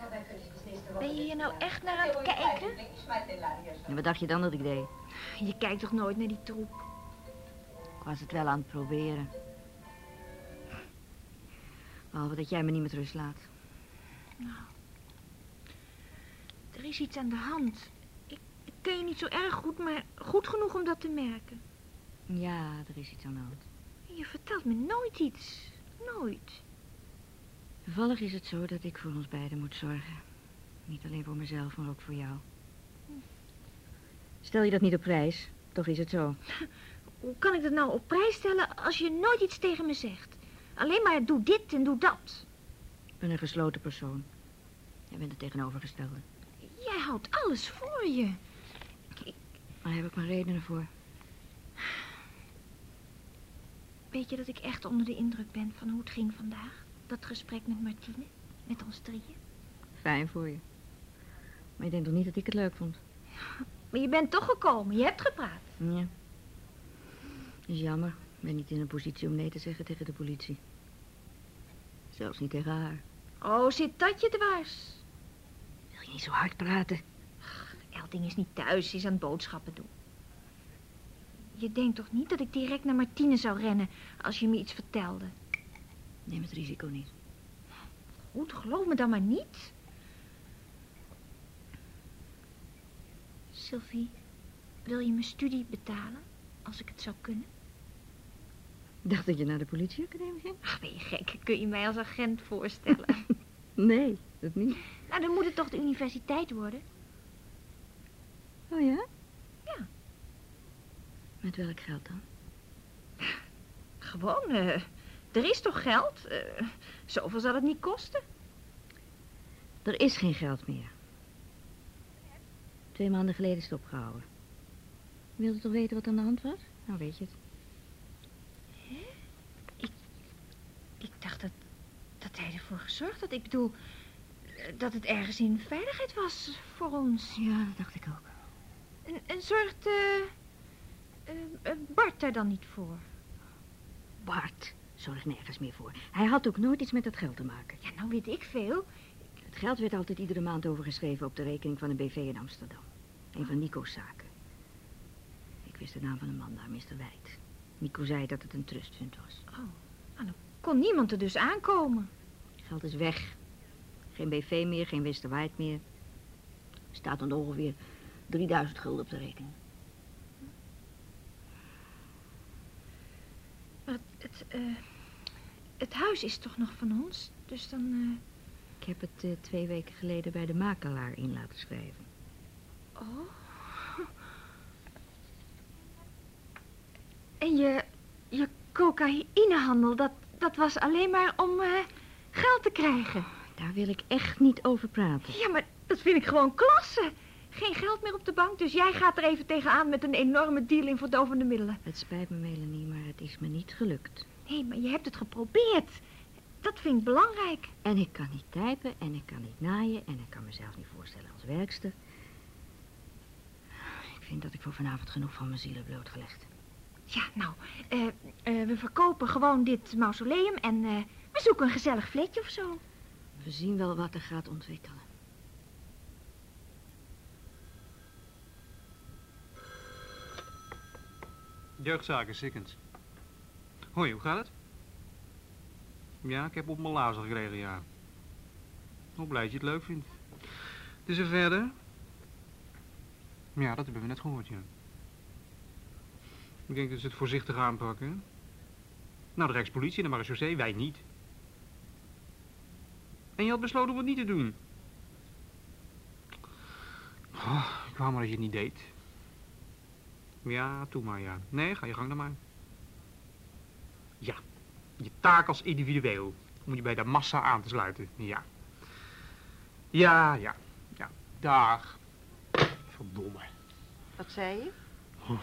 ben je hier nou echt naar aan het kijken? En wat dacht je dan dat ik deed? Je kijkt toch nooit naar die troep? Ik was het wel aan het proberen. Behalve dat jij me niet met rust laat. Nou, er is iets aan de hand. Ik, ik ken je niet zo erg goed, maar goed genoeg om dat te merken. Ja, er is iets aan de hand. Je vertelt me nooit iets. Nooit. Toevallig is het zo dat ik voor ons beiden moet zorgen. Niet alleen voor mezelf, maar ook voor jou. Stel je dat niet op prijs, toch is het zo. Hoe kan ik dat nou op prijs stellen als je nooit iets tegen me zegt? Alleen maar doe dit en doe dat. Ik ben een gesloten persoon. Jij bent het tegenovergestelde. Jij houdt alles voor je. Daar heb ik mijn redenen voor. Weet je dat ik echt onder de indruk ben van hoe het ging vandaag? Dat gesprek met Martine, met ons drieën. Fijn voor je. Maar je denkt toch niet dat ik het leuk vond? Maar je bent toch gekomen, je hebt gepraat. Ja. Is jammer. Ik ben niet in een positie om nee te zeggen tegen de politie. Zelfs niet tegen haar. Oh, zit dat je dwars? Wil je niet zo hard praten? Elding is niet thuis, ze is aan het boodschappen doen. Je denkt toch niet dat ik direct naar Martine zou rennen als je me iets vertelde? Neem het risico niet. Goed, geloof me dan maar niet. Sylvie, wil je mijn studie betalen als ik het zou kunnen? Dacht dat je naar de politieacademie ging. Ach, ben je gek? Kun je mij als agent voorstellen? Nee, dat niet. nou, dan moet het toch de universiteit worden? Oh ja? Ja. Met welk geld dan? Gewoon, eh, er is toch geld? Eh, zoveel zal het niet kosten. Er is geen geld meer. Twee maanden geleden is het opgehouden. Je wilde toch weten wat aan de hand was? Nou, weet je het. Ik dacht dat, dat hij ervoor gezorgd had. Ik bedoel, dat het ergens in veiligheid was voor ons. Ja, dat dacht ik ook. En, en zorgt eh, eh, Bart daar dan niet voor? Bart zorgt nergens meer voor. Hij had ook nooit iets met dat geld te maken. Ja, nou weet ik veel. Het geld werd altijd iedere maand overgeschreven op de rekening van een BV in Amsterdam. Een van Nico's zaken. Ik wist de naam van de man daar, Mr. Wijd. Nico zei dat het een trustfund was. Oh, nou, dan kon niemand er dus aankomen. Geld is weg. Geen BV meer, geen Mr. Wijd meer. Staat dan ongeveer 3000 gulden op de rekening. Maar het, eh, het huis is toch nog van ons? Dus dan... eh, Ik heb het eh, twee weken geleden bij de makelaar in laten schrijven. Oh. En je, je cocaïnehandel, dat, dat was alleen maar om geld te krijgen. Daar wil ik echt niet over praten. Ja, maar dat vind ik gewoon klasse. Geen geld meer op de bank, dus jij gaat er even tegenaan met een enorme deal in verdovende middelen. Het spijt me, Melanie, maar het is me niet gelukt. Nee, maar je hebt het geprobeerd. Dat vind ik belangrijk. En ik kan niet typen en ik kan niet naaien en ik kan mezelf niet voorstellen als werkster. Ik vind dat ik voor vanavond genoeg van mijn ziel heb blootgelegd. Ja, nou, eh, eh, we verkopen gewoon dit mausoleum en eh, we zoeken een gezellig flatje of zo. We zien wel wat er gaat ontwikkelen. Jeugdzaken, Sikkens. Hoi, hoe gaat het? Ja, ik heb op mijn lazer gekregen, ja. Hoe blij dat je het leuk vindt. Dus er verder? Ja, dat hebben we net gehoord, ja. Ik denk dat ze het voorzichtig aanpakken. Nou, de Rijkspolitie en de marechaussee, wij niet. En je had besloten om het niet te doen. Oh, ik wou maar dat je het niet deed. Ja, doe maar, ja. Nee, ga je gang dan maar. Ja, je taak als individueel. Om je bij de massa aan te sluiten, ja. Ja, ja, ja. Dag. Verdomme. Wat zei je? Oh,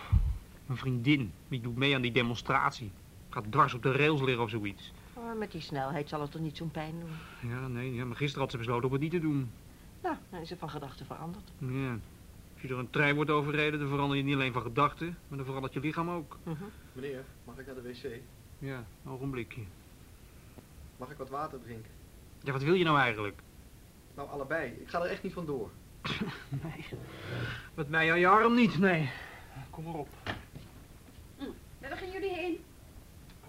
mijn vriendin, die doet mee aan die demonstratie. Gaat dwars op de rails liggen of zoiets. Oh, met die snelheid zal het toch niet zo'n pijn doen? Ja, nee, ja, maar gisteren had ze besloten om het niet te doen. Nou, dan is ze van gedachten veranderd. Ja. Als je door een trein wordt overreden, dan verander je niet alleen van gedachten, maar dan verandert je lichaam ook. Meneer, mag ik naar de wc? Ja, ogenblikje. Mag ik wat water drinken? Ja, wat wil je nou eigenlijk? Nou, allebei. Ik ga er echt niet vandoor. nee. Wat mij aan je arm niet, nee. Kom maar op. Waar gaan jullie heen?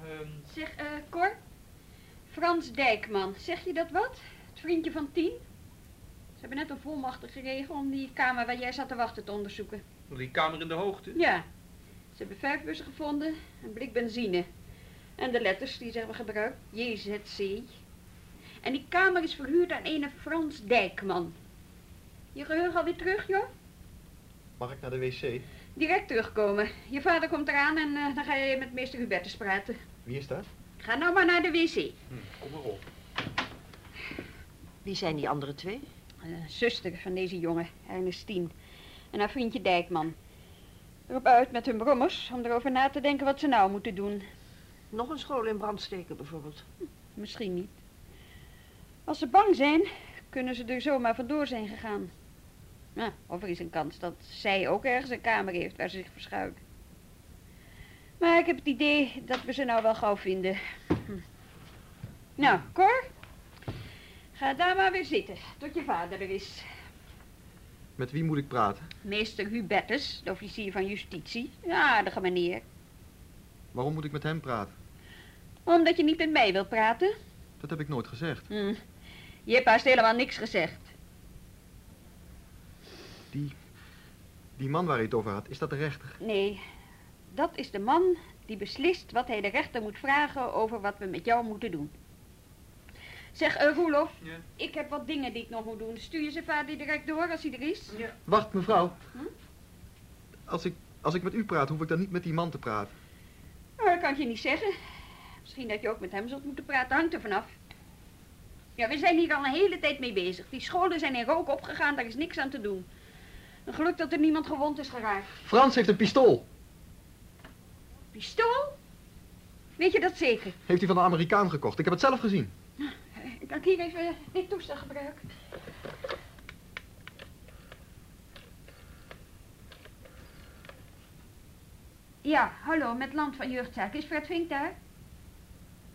Ehm, Zeg, eh Cor. Frans Dijkman, zeg je dat wat? Het vriendje van Tien? Hebben net een volmacht gekregen om die kamer waar jij zat te wachten te onderzoeken. die kamer in de hoogte? Ja. Ze hebben vijf bussen gevonden, een blik benzine. En de letters die ze hebben gebruikt, JZC. En die kamer is verhuurd aan een Frans Dijkman. Je geheugen alweer terug, joh? Mag ik naar de wc? Direct terugkomen. Je vader komt eraan en eh, dan ga je met meester Hubertus praten. Wie is dat? Ga nou maar naar de wc. kom maar op. Wie zijn die andere twee? Een zuster van deze jongen, Ernestine. En haar vriendje Dijkman. Erop uit met hun brommers om erover na te denken wat ze nou moeten doen. Nog een school in brand steken bijvoorbeeld. Misschien niet. Als ze bang zijn, kunnen ze er zomaar vandoor zijn gegaan. Nou, of er is een kans dat zij ook ergens een kamer heeft waar ze zich verschuilt. Maar ik heb het idee dat we ze nou wel gauw vinden. Hm. Nou, Cor, ga daar maar weer zitten, tot je vader er is. Met wie moet ik praten? Meester Hubertus, de officier van justitie. Een aardige meneer. Waarom moet ik met hem praten? Omdat je niet met mij wilt praten? Dat heb ik nooit gezegd. Hm. Je hebt haast helemaal niks gezegd. Die, die man waar je het over had, is dat de rechter? Nee, dat is de man die beslist wat hij de rechter moet vragen over wat we met jou moeten doen. Zeg, uh, Roelof, Ja. ik heb wat dingen die ik nog moet doen. Stuur je ze vader direct door als hij er is? Ja. Wacht, mevrouw. Hm? Als ik, als ik met u praat, hoef ik dan niet met die man te praten. Nou, dat kan ik je niet zeggen. Misschien dat je ook met hem zult moeten praten, hangt er vanaf. Ja, we zijn hier al een hele tijd mee bezig. Die scholen zijn in rook opgegaan, daar is niks aan te doen. Een geluk dat er niemand gewond is geraakt. Frans heeft een pistool. Pistool? Weet je dat zeker? Heeft hij van een Amerikaan gekocht. Ik heb het zelf gezien. Eh, Kan ik hier even dit toestel gebruiken? Ja, hallo, met Land van Jeugdzaken. Is Fred Vink daar?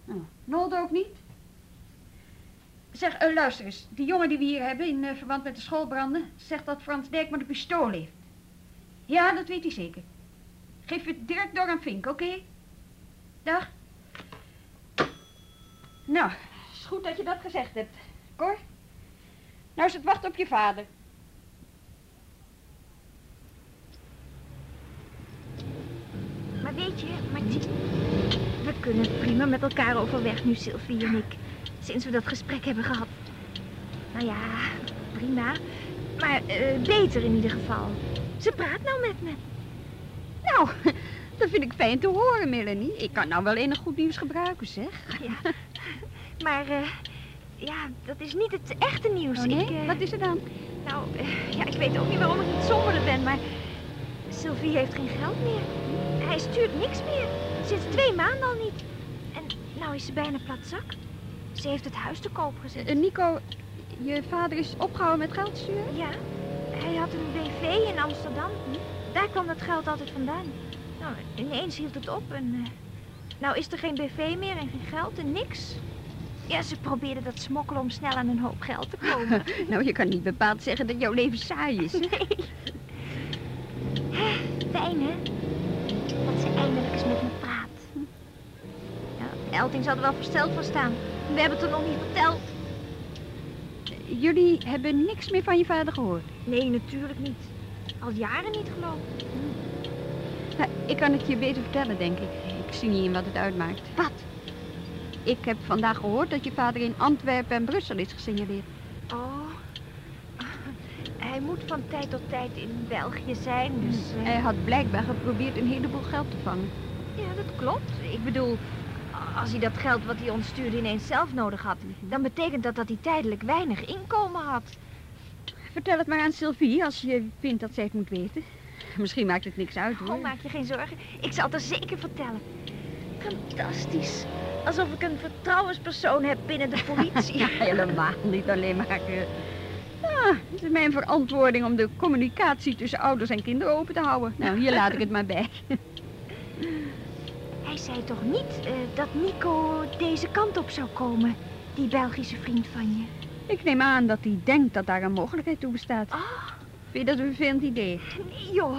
Oh, Nolde ook niet? Zeg, eh, luister eens. Die jongen die we hier hebben in eh, verband met de schoolbranden... zegt dat Frans Dijkman een pistool heeft. Ja, dat weet hij zeker. Geef het direct door aan Vink, oké? Dag. Nou, goed dat je dat gezegd hebt. Cor, nou is het wachten op je vader. Maar weet je, Martien, we kunnen prima met elkaar overweg nu, Sylvie en ik. Sinds we dat gesprek hebben gehad. Nou ja, prima. Maar eh, beter in ieder geval. Ze praat nou met me. Nou, dat vind ik fijn te horen, Melanie. Ik kan nou wel enig goed nieuws gebruiken, zeg. Maar eh, ja, dat is niet het echte nieuws. Oh, nee? Ik, eh, Wat is er dan? Nou, eh, ja, ik weet ook niet waarom ik niet somberder ben, maar Sylvie heeft geen geld meer. Hij stuurt niks meer. Sinds twee maanden al niet. En nou is ze bijna plat zak. Ze heeft het huis te koop gezet. Nico, je vader is opgehouden met geld sturen? Ja, hij had een BV in Amsterdam. Daar kwam dat geld altijd vandaan. Nou, ineens hield het op en... nou is er geen BV meer en geen geld en niks. Ja, ze probeerden dat smokkelen om snel aan een hoop geld te komen. nou, je kan niet bepaald zeggen dat jouw leven saai is. Nee. Fijn, hè? Dat ze eindelijk eens met me praat. Ja, Elting zal er wel versteld van staan. We hebben het er nog niet verteld. Jullie hebben niks meer van je vader gehoord? Nee, natuurlijk niet. Al jaren niet, geloof ik. Nou, ik kan het je beter vertellen, denk ik. Ik zie niet in wat het uitmaakt. Wat? Ik heb vandaag gehoord dat je vader in Antwerpen en Brussel is gesignaleerd. Oh. Hij moet van tijd tot tijd in België zijn, dus... eh, Hij had blijkbaar geprobeerd een heleboel geld te vangen. Ja, dat klopt. Ik bedoel, als hij dat geld wat hij ons stuurde ineens zelf nodig had... dan betekent dat dat hij tijdelijk weinig inkomen had. Vertel het maar aan Sylvie als je vindt dat zij het moet weten. Misschien maakt het niks uit, hoor. Oh, maak je geen zorgen. Ik zal het er zeker vertellen. Fantastisch. Alsof ik een vertrouwenspersoon heb binnen de politie. Ja, helemaal niet alleen maar... eh, Ja, het is mijn verantwoording om de communicatie tussen ouders en kinderen open te houden. Nou, hier laat ik het maar bij. Hij zei toch niet eh, dat Nico deze kant op zou komen? Die Belgische vriend van je. Ik neem aan dat hij denkt dat daar een mogelijkheid toe bestaat. Ah. Vind je dat een vervelend idee? Nee, joh.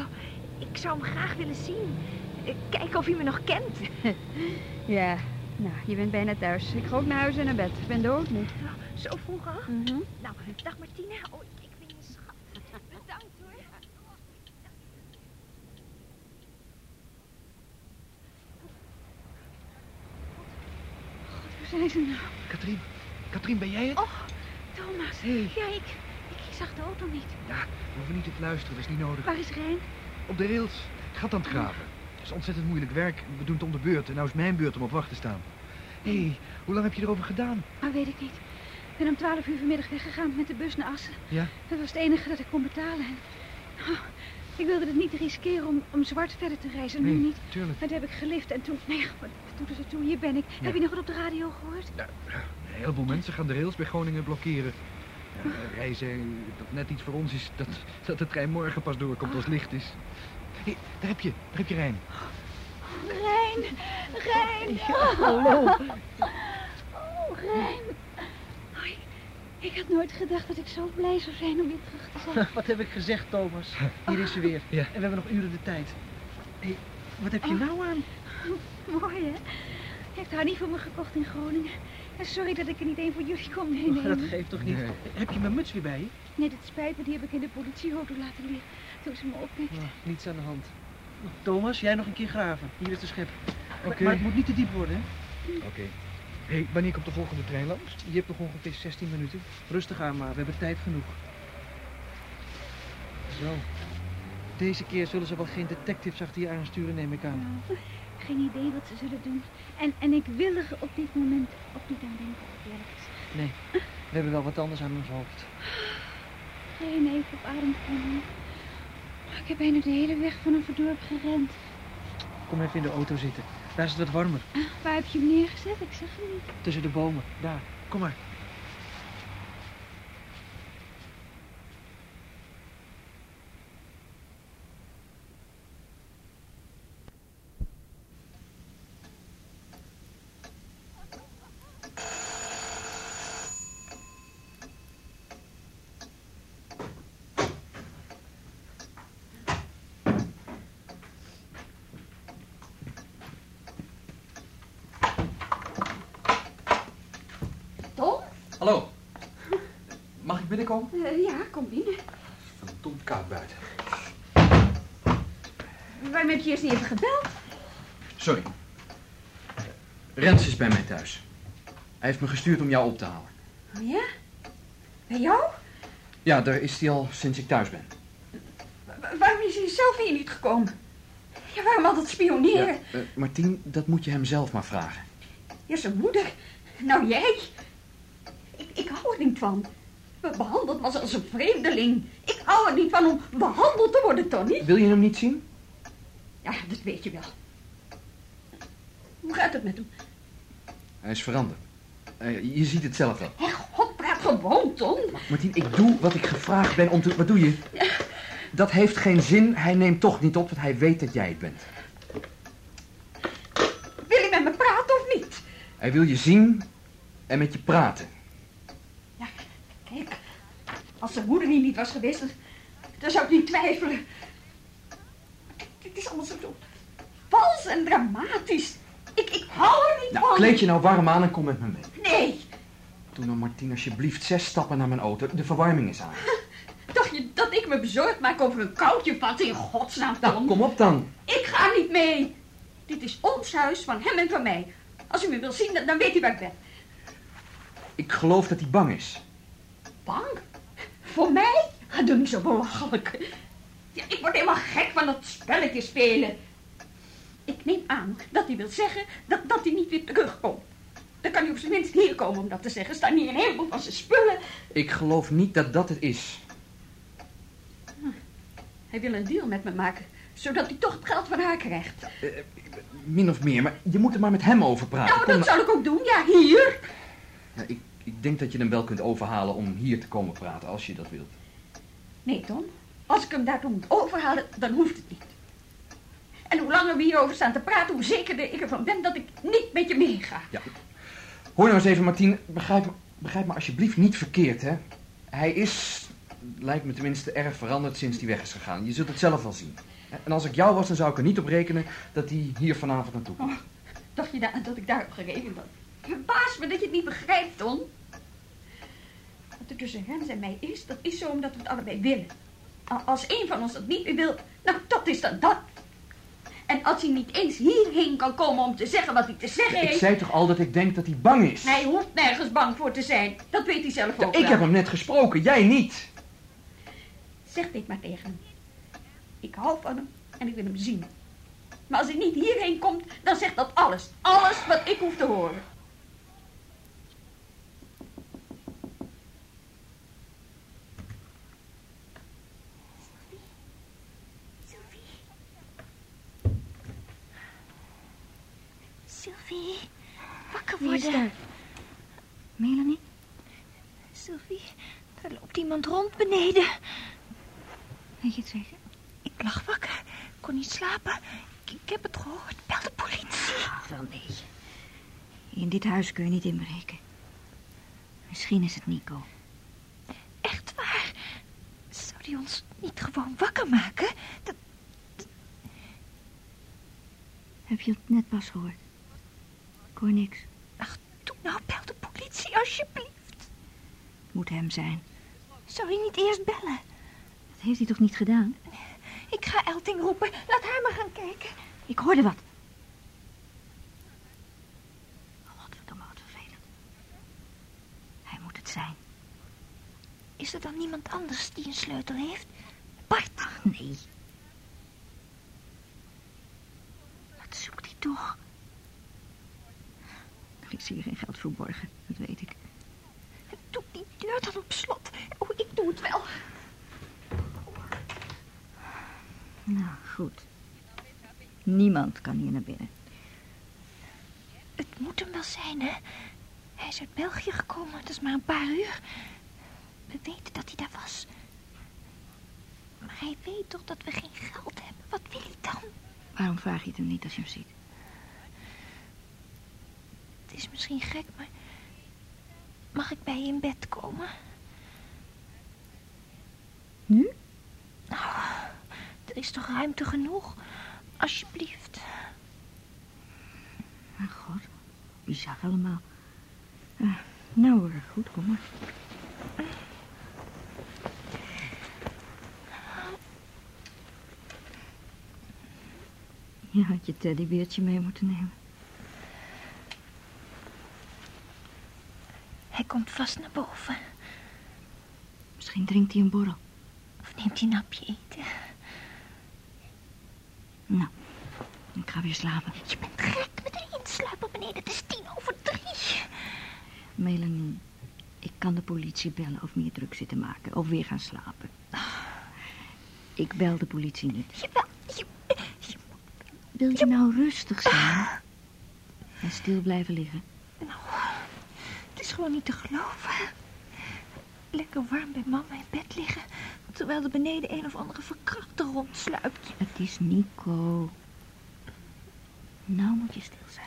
Ik zou hem graag willen zien. Eh, Kijken of hij me nog kent. Ja, nou, je bent bijna thuis. Ik ga ook naar huis en naar bed. Ik ben doodmoe. Zo vroeg al? Mhm. Nou, dag Martina. Oh, ik ben je schat. Bedankt hoor. Waar zijn ze nou? Katrien, Katrien, ben jij het? Oh, Thomas. Hey. Ja, ik, ik zag de auto niet. Ja, we hoeven niet te fluisteren, dat is niet nodig. Waar is Rijn? Op de rails, het gat aan het graven. Het is ontzettend moeilijk werk. We doen het om de beurt en nou is mijn beurt om op wacht te staan. Hé, hey, hoe lang heb je erover gedaan? Ah, weet ik niet. Ik ben om twaalf uur vanmiddag weggegaan met de bus naar Assen. Ja? Dat was het enige dat ik kon betalen. En, oh, ik wilde het niet riskeren om, om zwart verder te reizen. Nee, nu niet. tuurlijk. Maar toen heb ik gelift en toen... Nee, wat, wat doet het er toe? Hier ben ik. Ja. Heb je nog wat op de radio gehoord? Ja, een heleboel mensen gaan de rails bij Groningen blokkeren. Ja, zei dat net iets voor ons is dat, dat de trein morgen pas doorkomt als het licht is. Hé, daar heb je, daar heb je Rijn. Rijn! Rijn! hallo. Oh, Rijn. Oh, ik, ik had nooit gedacht dat ik zo blij zou zijn om je terug te zien. Wat heb ik gezegd, Thomas? Hier is ze weer. Ja. En we hebben nog uren de tijd. Hé, wat heb je Oh. nou aan? Mooi, hè? Je hebt haar niet voor me gekocht in Groningen. En sorry dat ik er niet één voor jullie kon Oh, meenemen. dat geeft toch niet? Nee. Heb je mijn muts weer bij je? Nee, dat spijt me. Die heb ik in de politieauto laten liggen. Toen ze me oppikt. Niets aan de hand. Thomas, jij nog een keer graven. Hier is de schep. Maar- Oké. Maar het moet niet te diep worden, hè? Oké. Hé, hey, wanneer komt de volgende trein langs? Je hebt nog ongeveer 16 minuten. Rustig aan maar, we hebben tijd genoeg. Zo. Deze keer zullen ze wel geen detectives achter je aansturen, neem ik aan. Nou, geen idee wat ze zullen doen. En, en ik wil er op dit moment ook niet aan denken, eerlijk gezegd. Nee, we hebben wel wat anders aan ons hoofd. Geen even op adem komen. Ik heb bijna de hele weg van een verdorp gerend. Kom even in de auto zitten. Daar is het wat warmer. Waar heb je hem neergezet? Ik zeg hem niet. Tussen de bomen. Daar. Kom maar. Binnenkomen? Eh, ja, kom binnen. Verdomd koud buiten. Waarom heb je eerst niet even gebeld? Sorry. Rens is bij mij thuis. Hij heeft me gestuurd om jou op te halen. Oh ja? Bij jou? Ja, daar is hij al sinds ik thuis ben. Wa- waarom is hij zelf hier niet gekomen? Ja, waarom altijd spioneren? Ja, eh, Martien, dat moet je hem zelf maar vragen. Ja, zijn moeder. Nou, jij. Ik, ik hou er niet van. We behandelt me als een vreemdeling. Ik hou er niet van om behandeld te worden, Tony. Wil je hem niet zien? Ja, dat weet je wel. Hoe gaat het met hem? Hij is veranderd. Eh, je ziet het zelf wel. Hé, god, praat gewoon, Ton. Martien, ik doe wat ik gevraagd ben om te... Wat doe je? Dat heeft geen zin. Hij neemt toch niet op, want hij weet dat jij het bent. Wil je met me praten of niet? Hij wil je zien en met je praten. Als zijn moeder hier niet was geweest, dan, dan zou ik niet twijfelen. Het is allemaal zo zo vals en dramatisch. Ik, ik hou er niet Nou, van. kleed je nou warm aan en kom met me mee. Nee, Doe nou, Martien, alsjeblieft zes stappen naar mijn auto. De verwarming is aan. dacht je dat ik me bezorgd maak over een koudje vat in godsnaam, Tom? Nou, kom op dan. Ik ga niet mee. Dit is ons huis, van hem en van mij. Als u me wil zien, dan, dan weet u waar ik ben. Ik geloof dat hij bang is. Bang? Voor mij? Ga doe niet zo belachelijk. Ja, ik word helemaal gek van dat spelletje spelen. Ik neem aan dat hij wil zeggen dat, dat hij niet weer terugkomt. Dan kan hij op zijn minst hier komen om dat te zeggen. Staan hier een heleboel van zijn spullen. Ik geloof niet dat dat het is. Hij wil een deal met me maken, zodat hij toch het geld van haar krijgt. Eh, Min of meer, maar je moet er maar met hem over praten. nou, Kom dat nou- zal ik ook doen. Ja, hier. Ja, ik, ik denk dat je hem wel kunt overhalen om hier te komen praten, als je dat wilt. Nee, Tom. Als ik hem daartoe moet overhalen, dan hoeft het niet. En hoe langer we hierover staan te praten, hoe zekerder ik ervan ben dat ik niet met je meega. Hoor nou eens even, Martien. Begrijp, me- begrijp me alsjeblieft niet verkeerd, hè. Hij is, lijkt me tenminste, erg veranderd sinds hij weg is gegaan. Je zult het zelf wel zien. En als ik jou was, dan zou ik er niet op rekenen dat hij hier vanavond naartoe komt. Dacht je da- dat ik daarop gerekend had? Verbaas me dat je het niet begrijpt, Ton. Wat er tussen Rens en mij is, dat is zo omdat we het allebei willen. Als een van ons dat niet meer wil, nou, dat is dan dat. En als hij niet eens hierheen kan komen om te zeggen wat hij te zeggen Ik heeft... zei toch al dat ik denk dat hij bang is? Hij hoeft nergens bang voor te zijn. Dat weet hij zelf ook ik wel. heb hem net gesproken, jij niet. Zeg dit maar tegen hem. Ik hou van hem en ik wil hem zien. Maar als hij niet hierheen komt, dan zegt dat alles. Alles wat ik hoef te horen. Sylvie, wakker Wie is worden. daar? Melanie? Sylvie, er loopt iemand rond beneden. Weet je het zeker? Ik lag wakker, kon niet slapen. Ik, ik heb het gehoord. Bel de politie. Ach, wel nee. In dit huis kun je niet inbreken. Misschien is het Nico. Echt waar? Zou die ons niet gewoon wakker maken? Dat, Heb je het net pas gehoord? Hoor niks. ach, doe nou, bel de politie alsjeblieft. Moet hem zijn. Zou hij niet eerst bellen? Dat heeft hij toch niet gedaan? Ik ga Elting roepen. Laat haar maar gaan kijken. Ik hoorde wat. Godverdomme, wat vervelend. Hij moet het zijn. Is er dan niemand anders die een sleutel heeft? Bart. Ach, nee. Wat zoekt hij toch? Is hier geen geld verborgen, dat weet ik. Doe die deur dan op slot. Oh, ik doe het wel. Nou, goed. Niemand kan hier naar binnen. Het moet hem wel zijn, hè? Hij is uit België gekomen. Dat is maar een paar uur. We weten dat hij daar was. Maar hij weet toch dat we geen geld hebben. Wat wil hij dan? Waarom vraag je het hem niet als je hem ziet? Het is misschien gek, maar... Mag ik bij je in bed komen? Nu? Nou, er is toch ruimte genoeg? Alsjeblieft. Mijn god, bizar allemaal. Eh, nou hoor, goed, kom maar. Je had je teddybeertje mee moeten nemen. Hij komt vast naar boven. Misschien drinkt hij een borrel. Of neemt hij een napje eten. Nou, ik ga weer slapen. Je bent gek met erin te sluipen beneden. Het is tien over drie. Melanie, ik kan de politie bellen of meer druk zitten maken. Of weer gaan slapen. Ik bel de politie niet. Jawel, je, Wil je nou rustig zijn? En stil blijven liggen? Het is gewoon niet te geloven. Lekker warm bij mama in bed liggen... terwijl er beneden een of andere verkrachter rondsluipt. Het is Nico. Nou moet je stil zijn.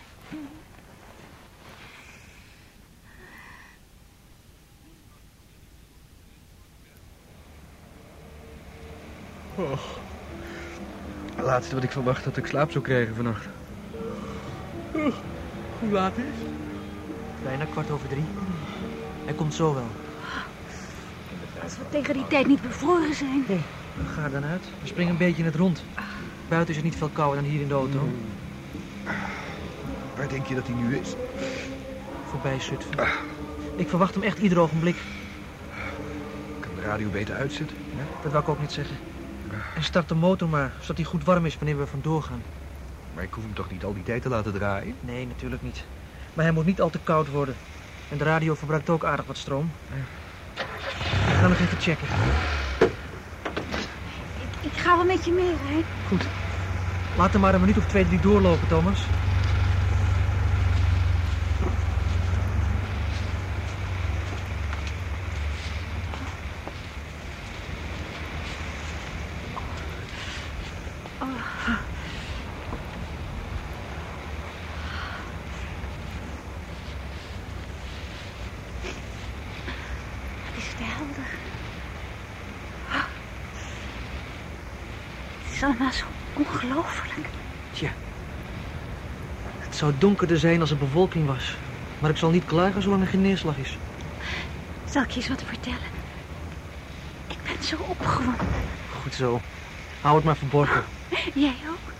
Oh. Het laatste wat ik verwacht dat ik slaap zou krijgen vannacht. Oh, Hoe laat is het? Bijna kwart over drie. Hij komt zo wel. Als we tegen die tijd niet bevroren zijn. Nee, ga er dan uit. We springen een beetje in het rond. Buiten is het niet veel kouder dan hier in de auto. Waar denk je dat hij nu is? Voorbij Zutphen. Ik verwacht hem echt ieder ogenblik. Kan de radio beter uitzetten? Dat wou ik ook niet zeggen. En start de motor maar, zodat hij goed warm is wanneer we vandoor gaan. Maar ik hoef hem toch niet al die tijd te laten draaien? Nee, natuurlijk niet. Maar hij moet niet al te koud worden. En de radio verbruikt ook aardig wat stroom. We gaan nog even checken. Ik ga wel met je mee, Rijn. Goed. Laat hem maar een minuut of twee, drie doorlopen, Thomas. Oh. Wat is het helder. Ah. Het is allemaal zo ongelooflijk. Tja. Het zou donkerder zijn als er bewolking was. Maar ik zal niet klagen zolang er geen neerslag is. Zal ik je eens wat vertellen? Ik ben zo opgewonden. Goed zo. Hou het maar verborgen. Jij ook?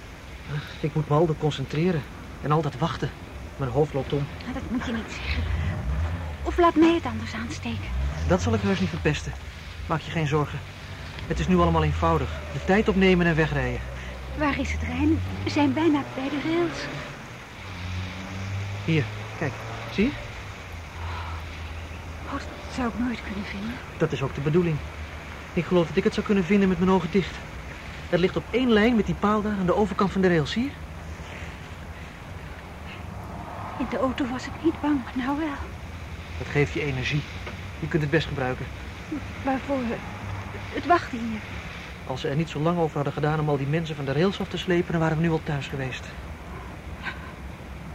Ik moet me altijd concentreren. En altijd wachten. Mijn hoofd loopt om. Nou, dat moet je niet zeggen. Of laat mij het anders aansteken. Dat zal ik heus niet verpesten. Maak je geen zorgen. Het is nu allemaal eenvoudig. De tijd opnemen en wegrijden. Waar is het, Rijn? We zijn bijna bij de rails. Hier, kijk. Zie je? Oh, dat zou ik nooit kunnen vinden. Dat is ook de bedoeling. Ik geloof dat ik het zou kunnen vinden met mijn ogen dicht. Het ligt op één lijn met die paal daar aan de overkant van de rails, zie je? In de auto was ik niet bang, maar nou wel. Dat geeft je energie. Je kunt het best gebruiken. Waarvoor? Het wachten hier. Als ze er niet zo lang over hadden gedaan om al die mensen van de rails af te slepen, dan waren we nu al thuis geweest.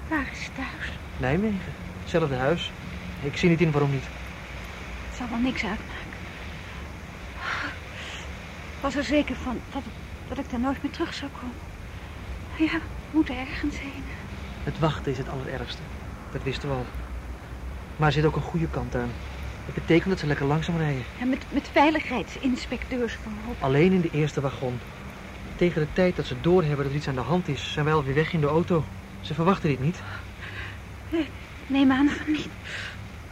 Waar is het thuis? Nijmegen. Hetzelfde huis. Ik zie niet in waarom niet. Het zal wel niks uitmaken. Ik was er zeker van dat, dat ik daar nooit meer terug zou komen. Ja, we moeten ergens heen. Het wachten is het allerergste. Dat wisten we al. Maar er zit ook een goede kant aan. Het betekent dat ze lekker langzaam rijden. En met, met veiligheidsinspecteurs voorop. Alleen in de eerste wagon. Tegen de tijd dat ze doorhebben dat er iets aan de hand is, zijn wij alweer weg in de auto. Ze verwachten dit niet. Nee, neem aan van niet.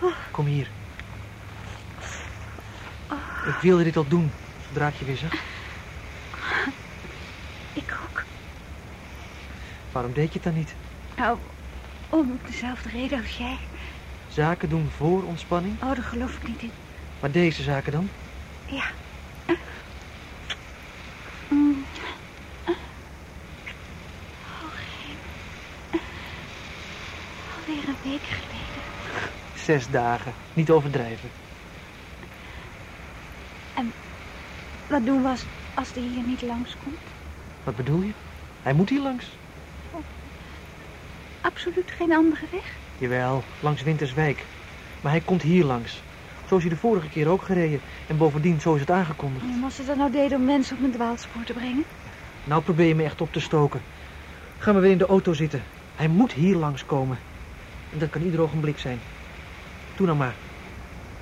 Oh, Kom hier. Ik wilde dit al doen, zodra ik je weer zag. ik ook. Waarom deed je het dan niet? Nou, om dezelfde reden als jij. Zaken doen voor ontspanning? Oh, daar geloof ik niet in. Maar deze zaken dan? Ja. Mm. Oh, geen. Alweer een week geleden. Zes dagen. Niet overdrijven. En wat doen we als, als die hier niet langskomt? Wat bedoel je? Hij moet hier langs. Absoluut geen andere weg. Jawel, langs Winterswijk. Maar hij komt hier langs. Zo is hij de vorige keer ook gereden. En bovendien, zo is het aangekondigd. En als ze dat nou deden om mensen op een dwaalspoor te brengen? Nou probeer je me echt op te stoken. Ga maar weer in de auto zitten. Hij moet hier langskomen. En dat kan ieder ogenblik zijn. Doe nou maar.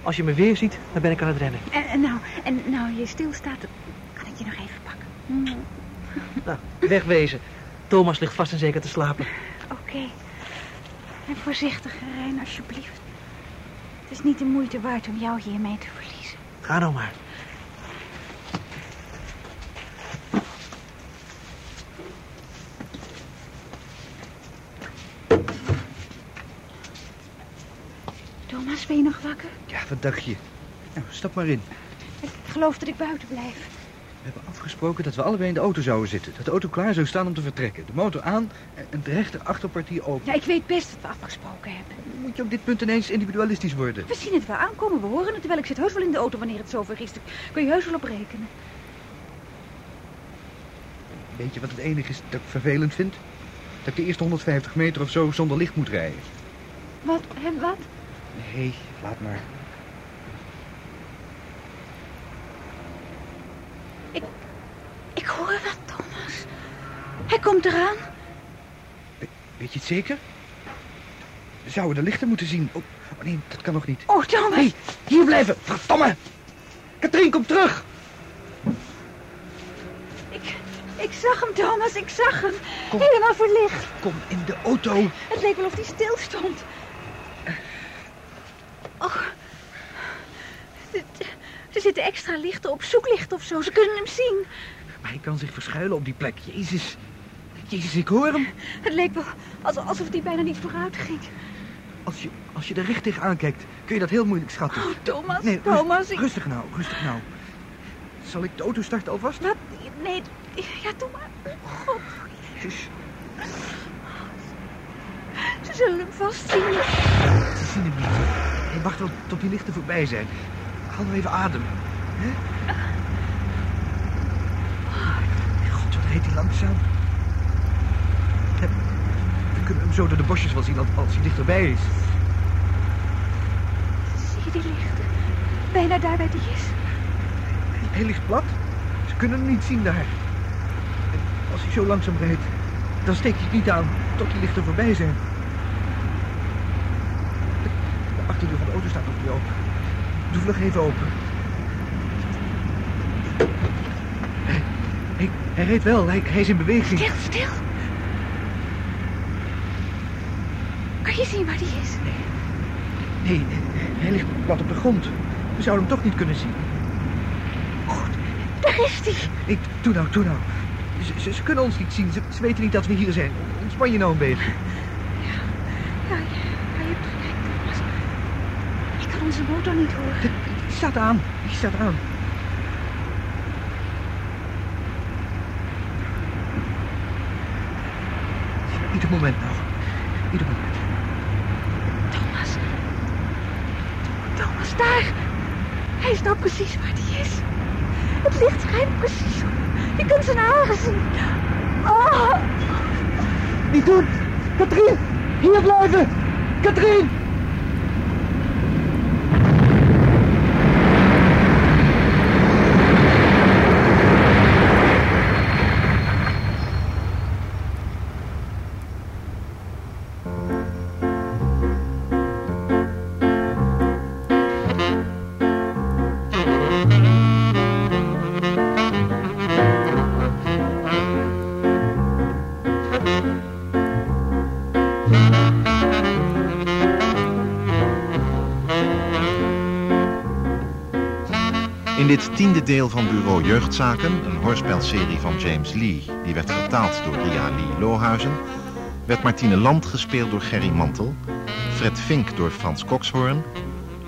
Als je me weer ziet, dan ben ik aan het rennen. En, en nou, en nou je stilstaat, kan ik je nog even pakken. Mm. Nou, wegwezen. Thomas ligt vast en zeker te slapen. Oké. En voorzichtig, Rijn, alsjeblieft. Het is niet de moeite waard om jou hiermee te verliezen. Ga nou maar. Ja, wat dacht je? Nou, stap maar in. Ik geloof dat ik buiten blijf. We hebben afgesproken dat we allebei in de auto zouden zitten. Dat de auto klaar zou staan om te vertrekken. De motor aan en de rechter achterpartie open. Ja, ik weet best wat we afgesproken hebben. Moet je op dit punt ineens individualistisch worden? We zien het wel aankomen, we horen het. Terwijl ik zit heus wel in de auto wanneer het zover is. Daar kun je heus wel op rekenen. Weet je wat het enige is dat ik vervelend vind? Dat ik de eerste 150 meter of zo zonder licht moet rijden. Wat? En wat? Nee, laat maar. Ik hoor wat, Thomas. Hij komt eraan. Weet je het zeker? We zouden de lichten moeten zien. Oh, oh nee, dat kan nog niet. Oh, Thomas. Nee, hier blijven. Verdomme. Katrien, kom terug. Ik, ik zag hem, Thomas. Ik zag hem. Helemaal verlicht. Kom in de auto. Het leek wel of hij stil stond. Och. Er- Er zitten extra lichten op, zoeklichten of zo. Ze kunnen hem zien. Maar hij kan zich verschuilen op die plek. Jezus. Jezus, ik hoor hem. Het leek wel als- alsof hij bijna niet vooruit ging. Als je, als je er recht tegenaan kijkt, kun je dat heel moeilijk schatten. Oh, Thomas, nee, rust- Thomas, ik- Rustig nou, rustig nou. Zal ik de auto starten alvast? Wat? Nee, ja, doe maar. God, Jezus. ze zullen hem vastzien. Ze zien hem niet. Hij wacht tot die lichten voorbij zijn. Haal nou even adem. Hè? God, wat rijdt hij langzaam. We kunnen hem zo door de bosjes wel zien als hij dichterbij is. Zie je die lichten? Bijna daar waar die is. Hij ligt plat. Ze kunnen hem niet zien daar. En als hij zo langzaam rijdt, dan steek je het niet aan tot die lichten voorbij zijn. De, de achterdeur van de auto staat nog niet open. Doe vlug even open. Hij, hij, hij reed wel. Hij, hij is in beweging. Stil, stil. Kan je zien waar die is? Nee, hij ligt plat op de grond. We zouden hem toch niet kunnen zien. Daar is hij. Nee, doe nou, doe nou. Ze, ze, ze kunnen ons niet zien. Ze, ze weten niet dat we hier zijn. Ontspan je nou een beetje. Ja, ja, ja, je hebt gelijk, Thomas. Ik kan onze motor niet horen. Die staat aan. Die staat aan. Ieder moment nou. Ieder moment. Thomas. Thomas, daar. Hij is nou precies waar hij is. Het licht schijnt precies op. Je kunt zijn haren zien. Oh. Niet doen! Katrien! Hier blijven! Katrien! Tiende deel van Bureau Jeugdzaken, een hoorspelserie van James Lee, die werd vertaald door Ria Lee Lohuizen, werd Martine Land gespeeld door Gerry Mantel, Fred Vink door Frans Kokshoorn,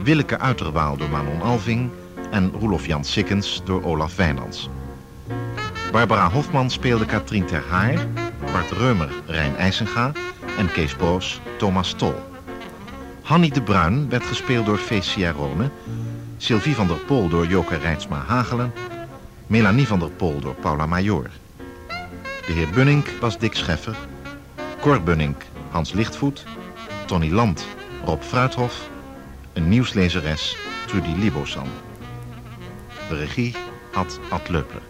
Willeke Uiterwaal door Manon Alving en Roelof Jan Sikkens door Olaf Wijnands. Barbara Hofman speelde Katrien Ter Haar, Bart Reumer Rijn IJsenga en Kees Boos Thomas Tol. Hanny de Bruin werd gespeeld door Fees Ciarone, Sylvie van der Pol door Joke Rijtsma Hagelen, Melanie van der Pol door Paula Major. De heer Bunning was Dick Scheffer, Cor Bunning Hans Lichtvoet, Tony Land Rob Fruithof, een nieuwslezeres Trudy Libosan. De regie had Ad Leupler.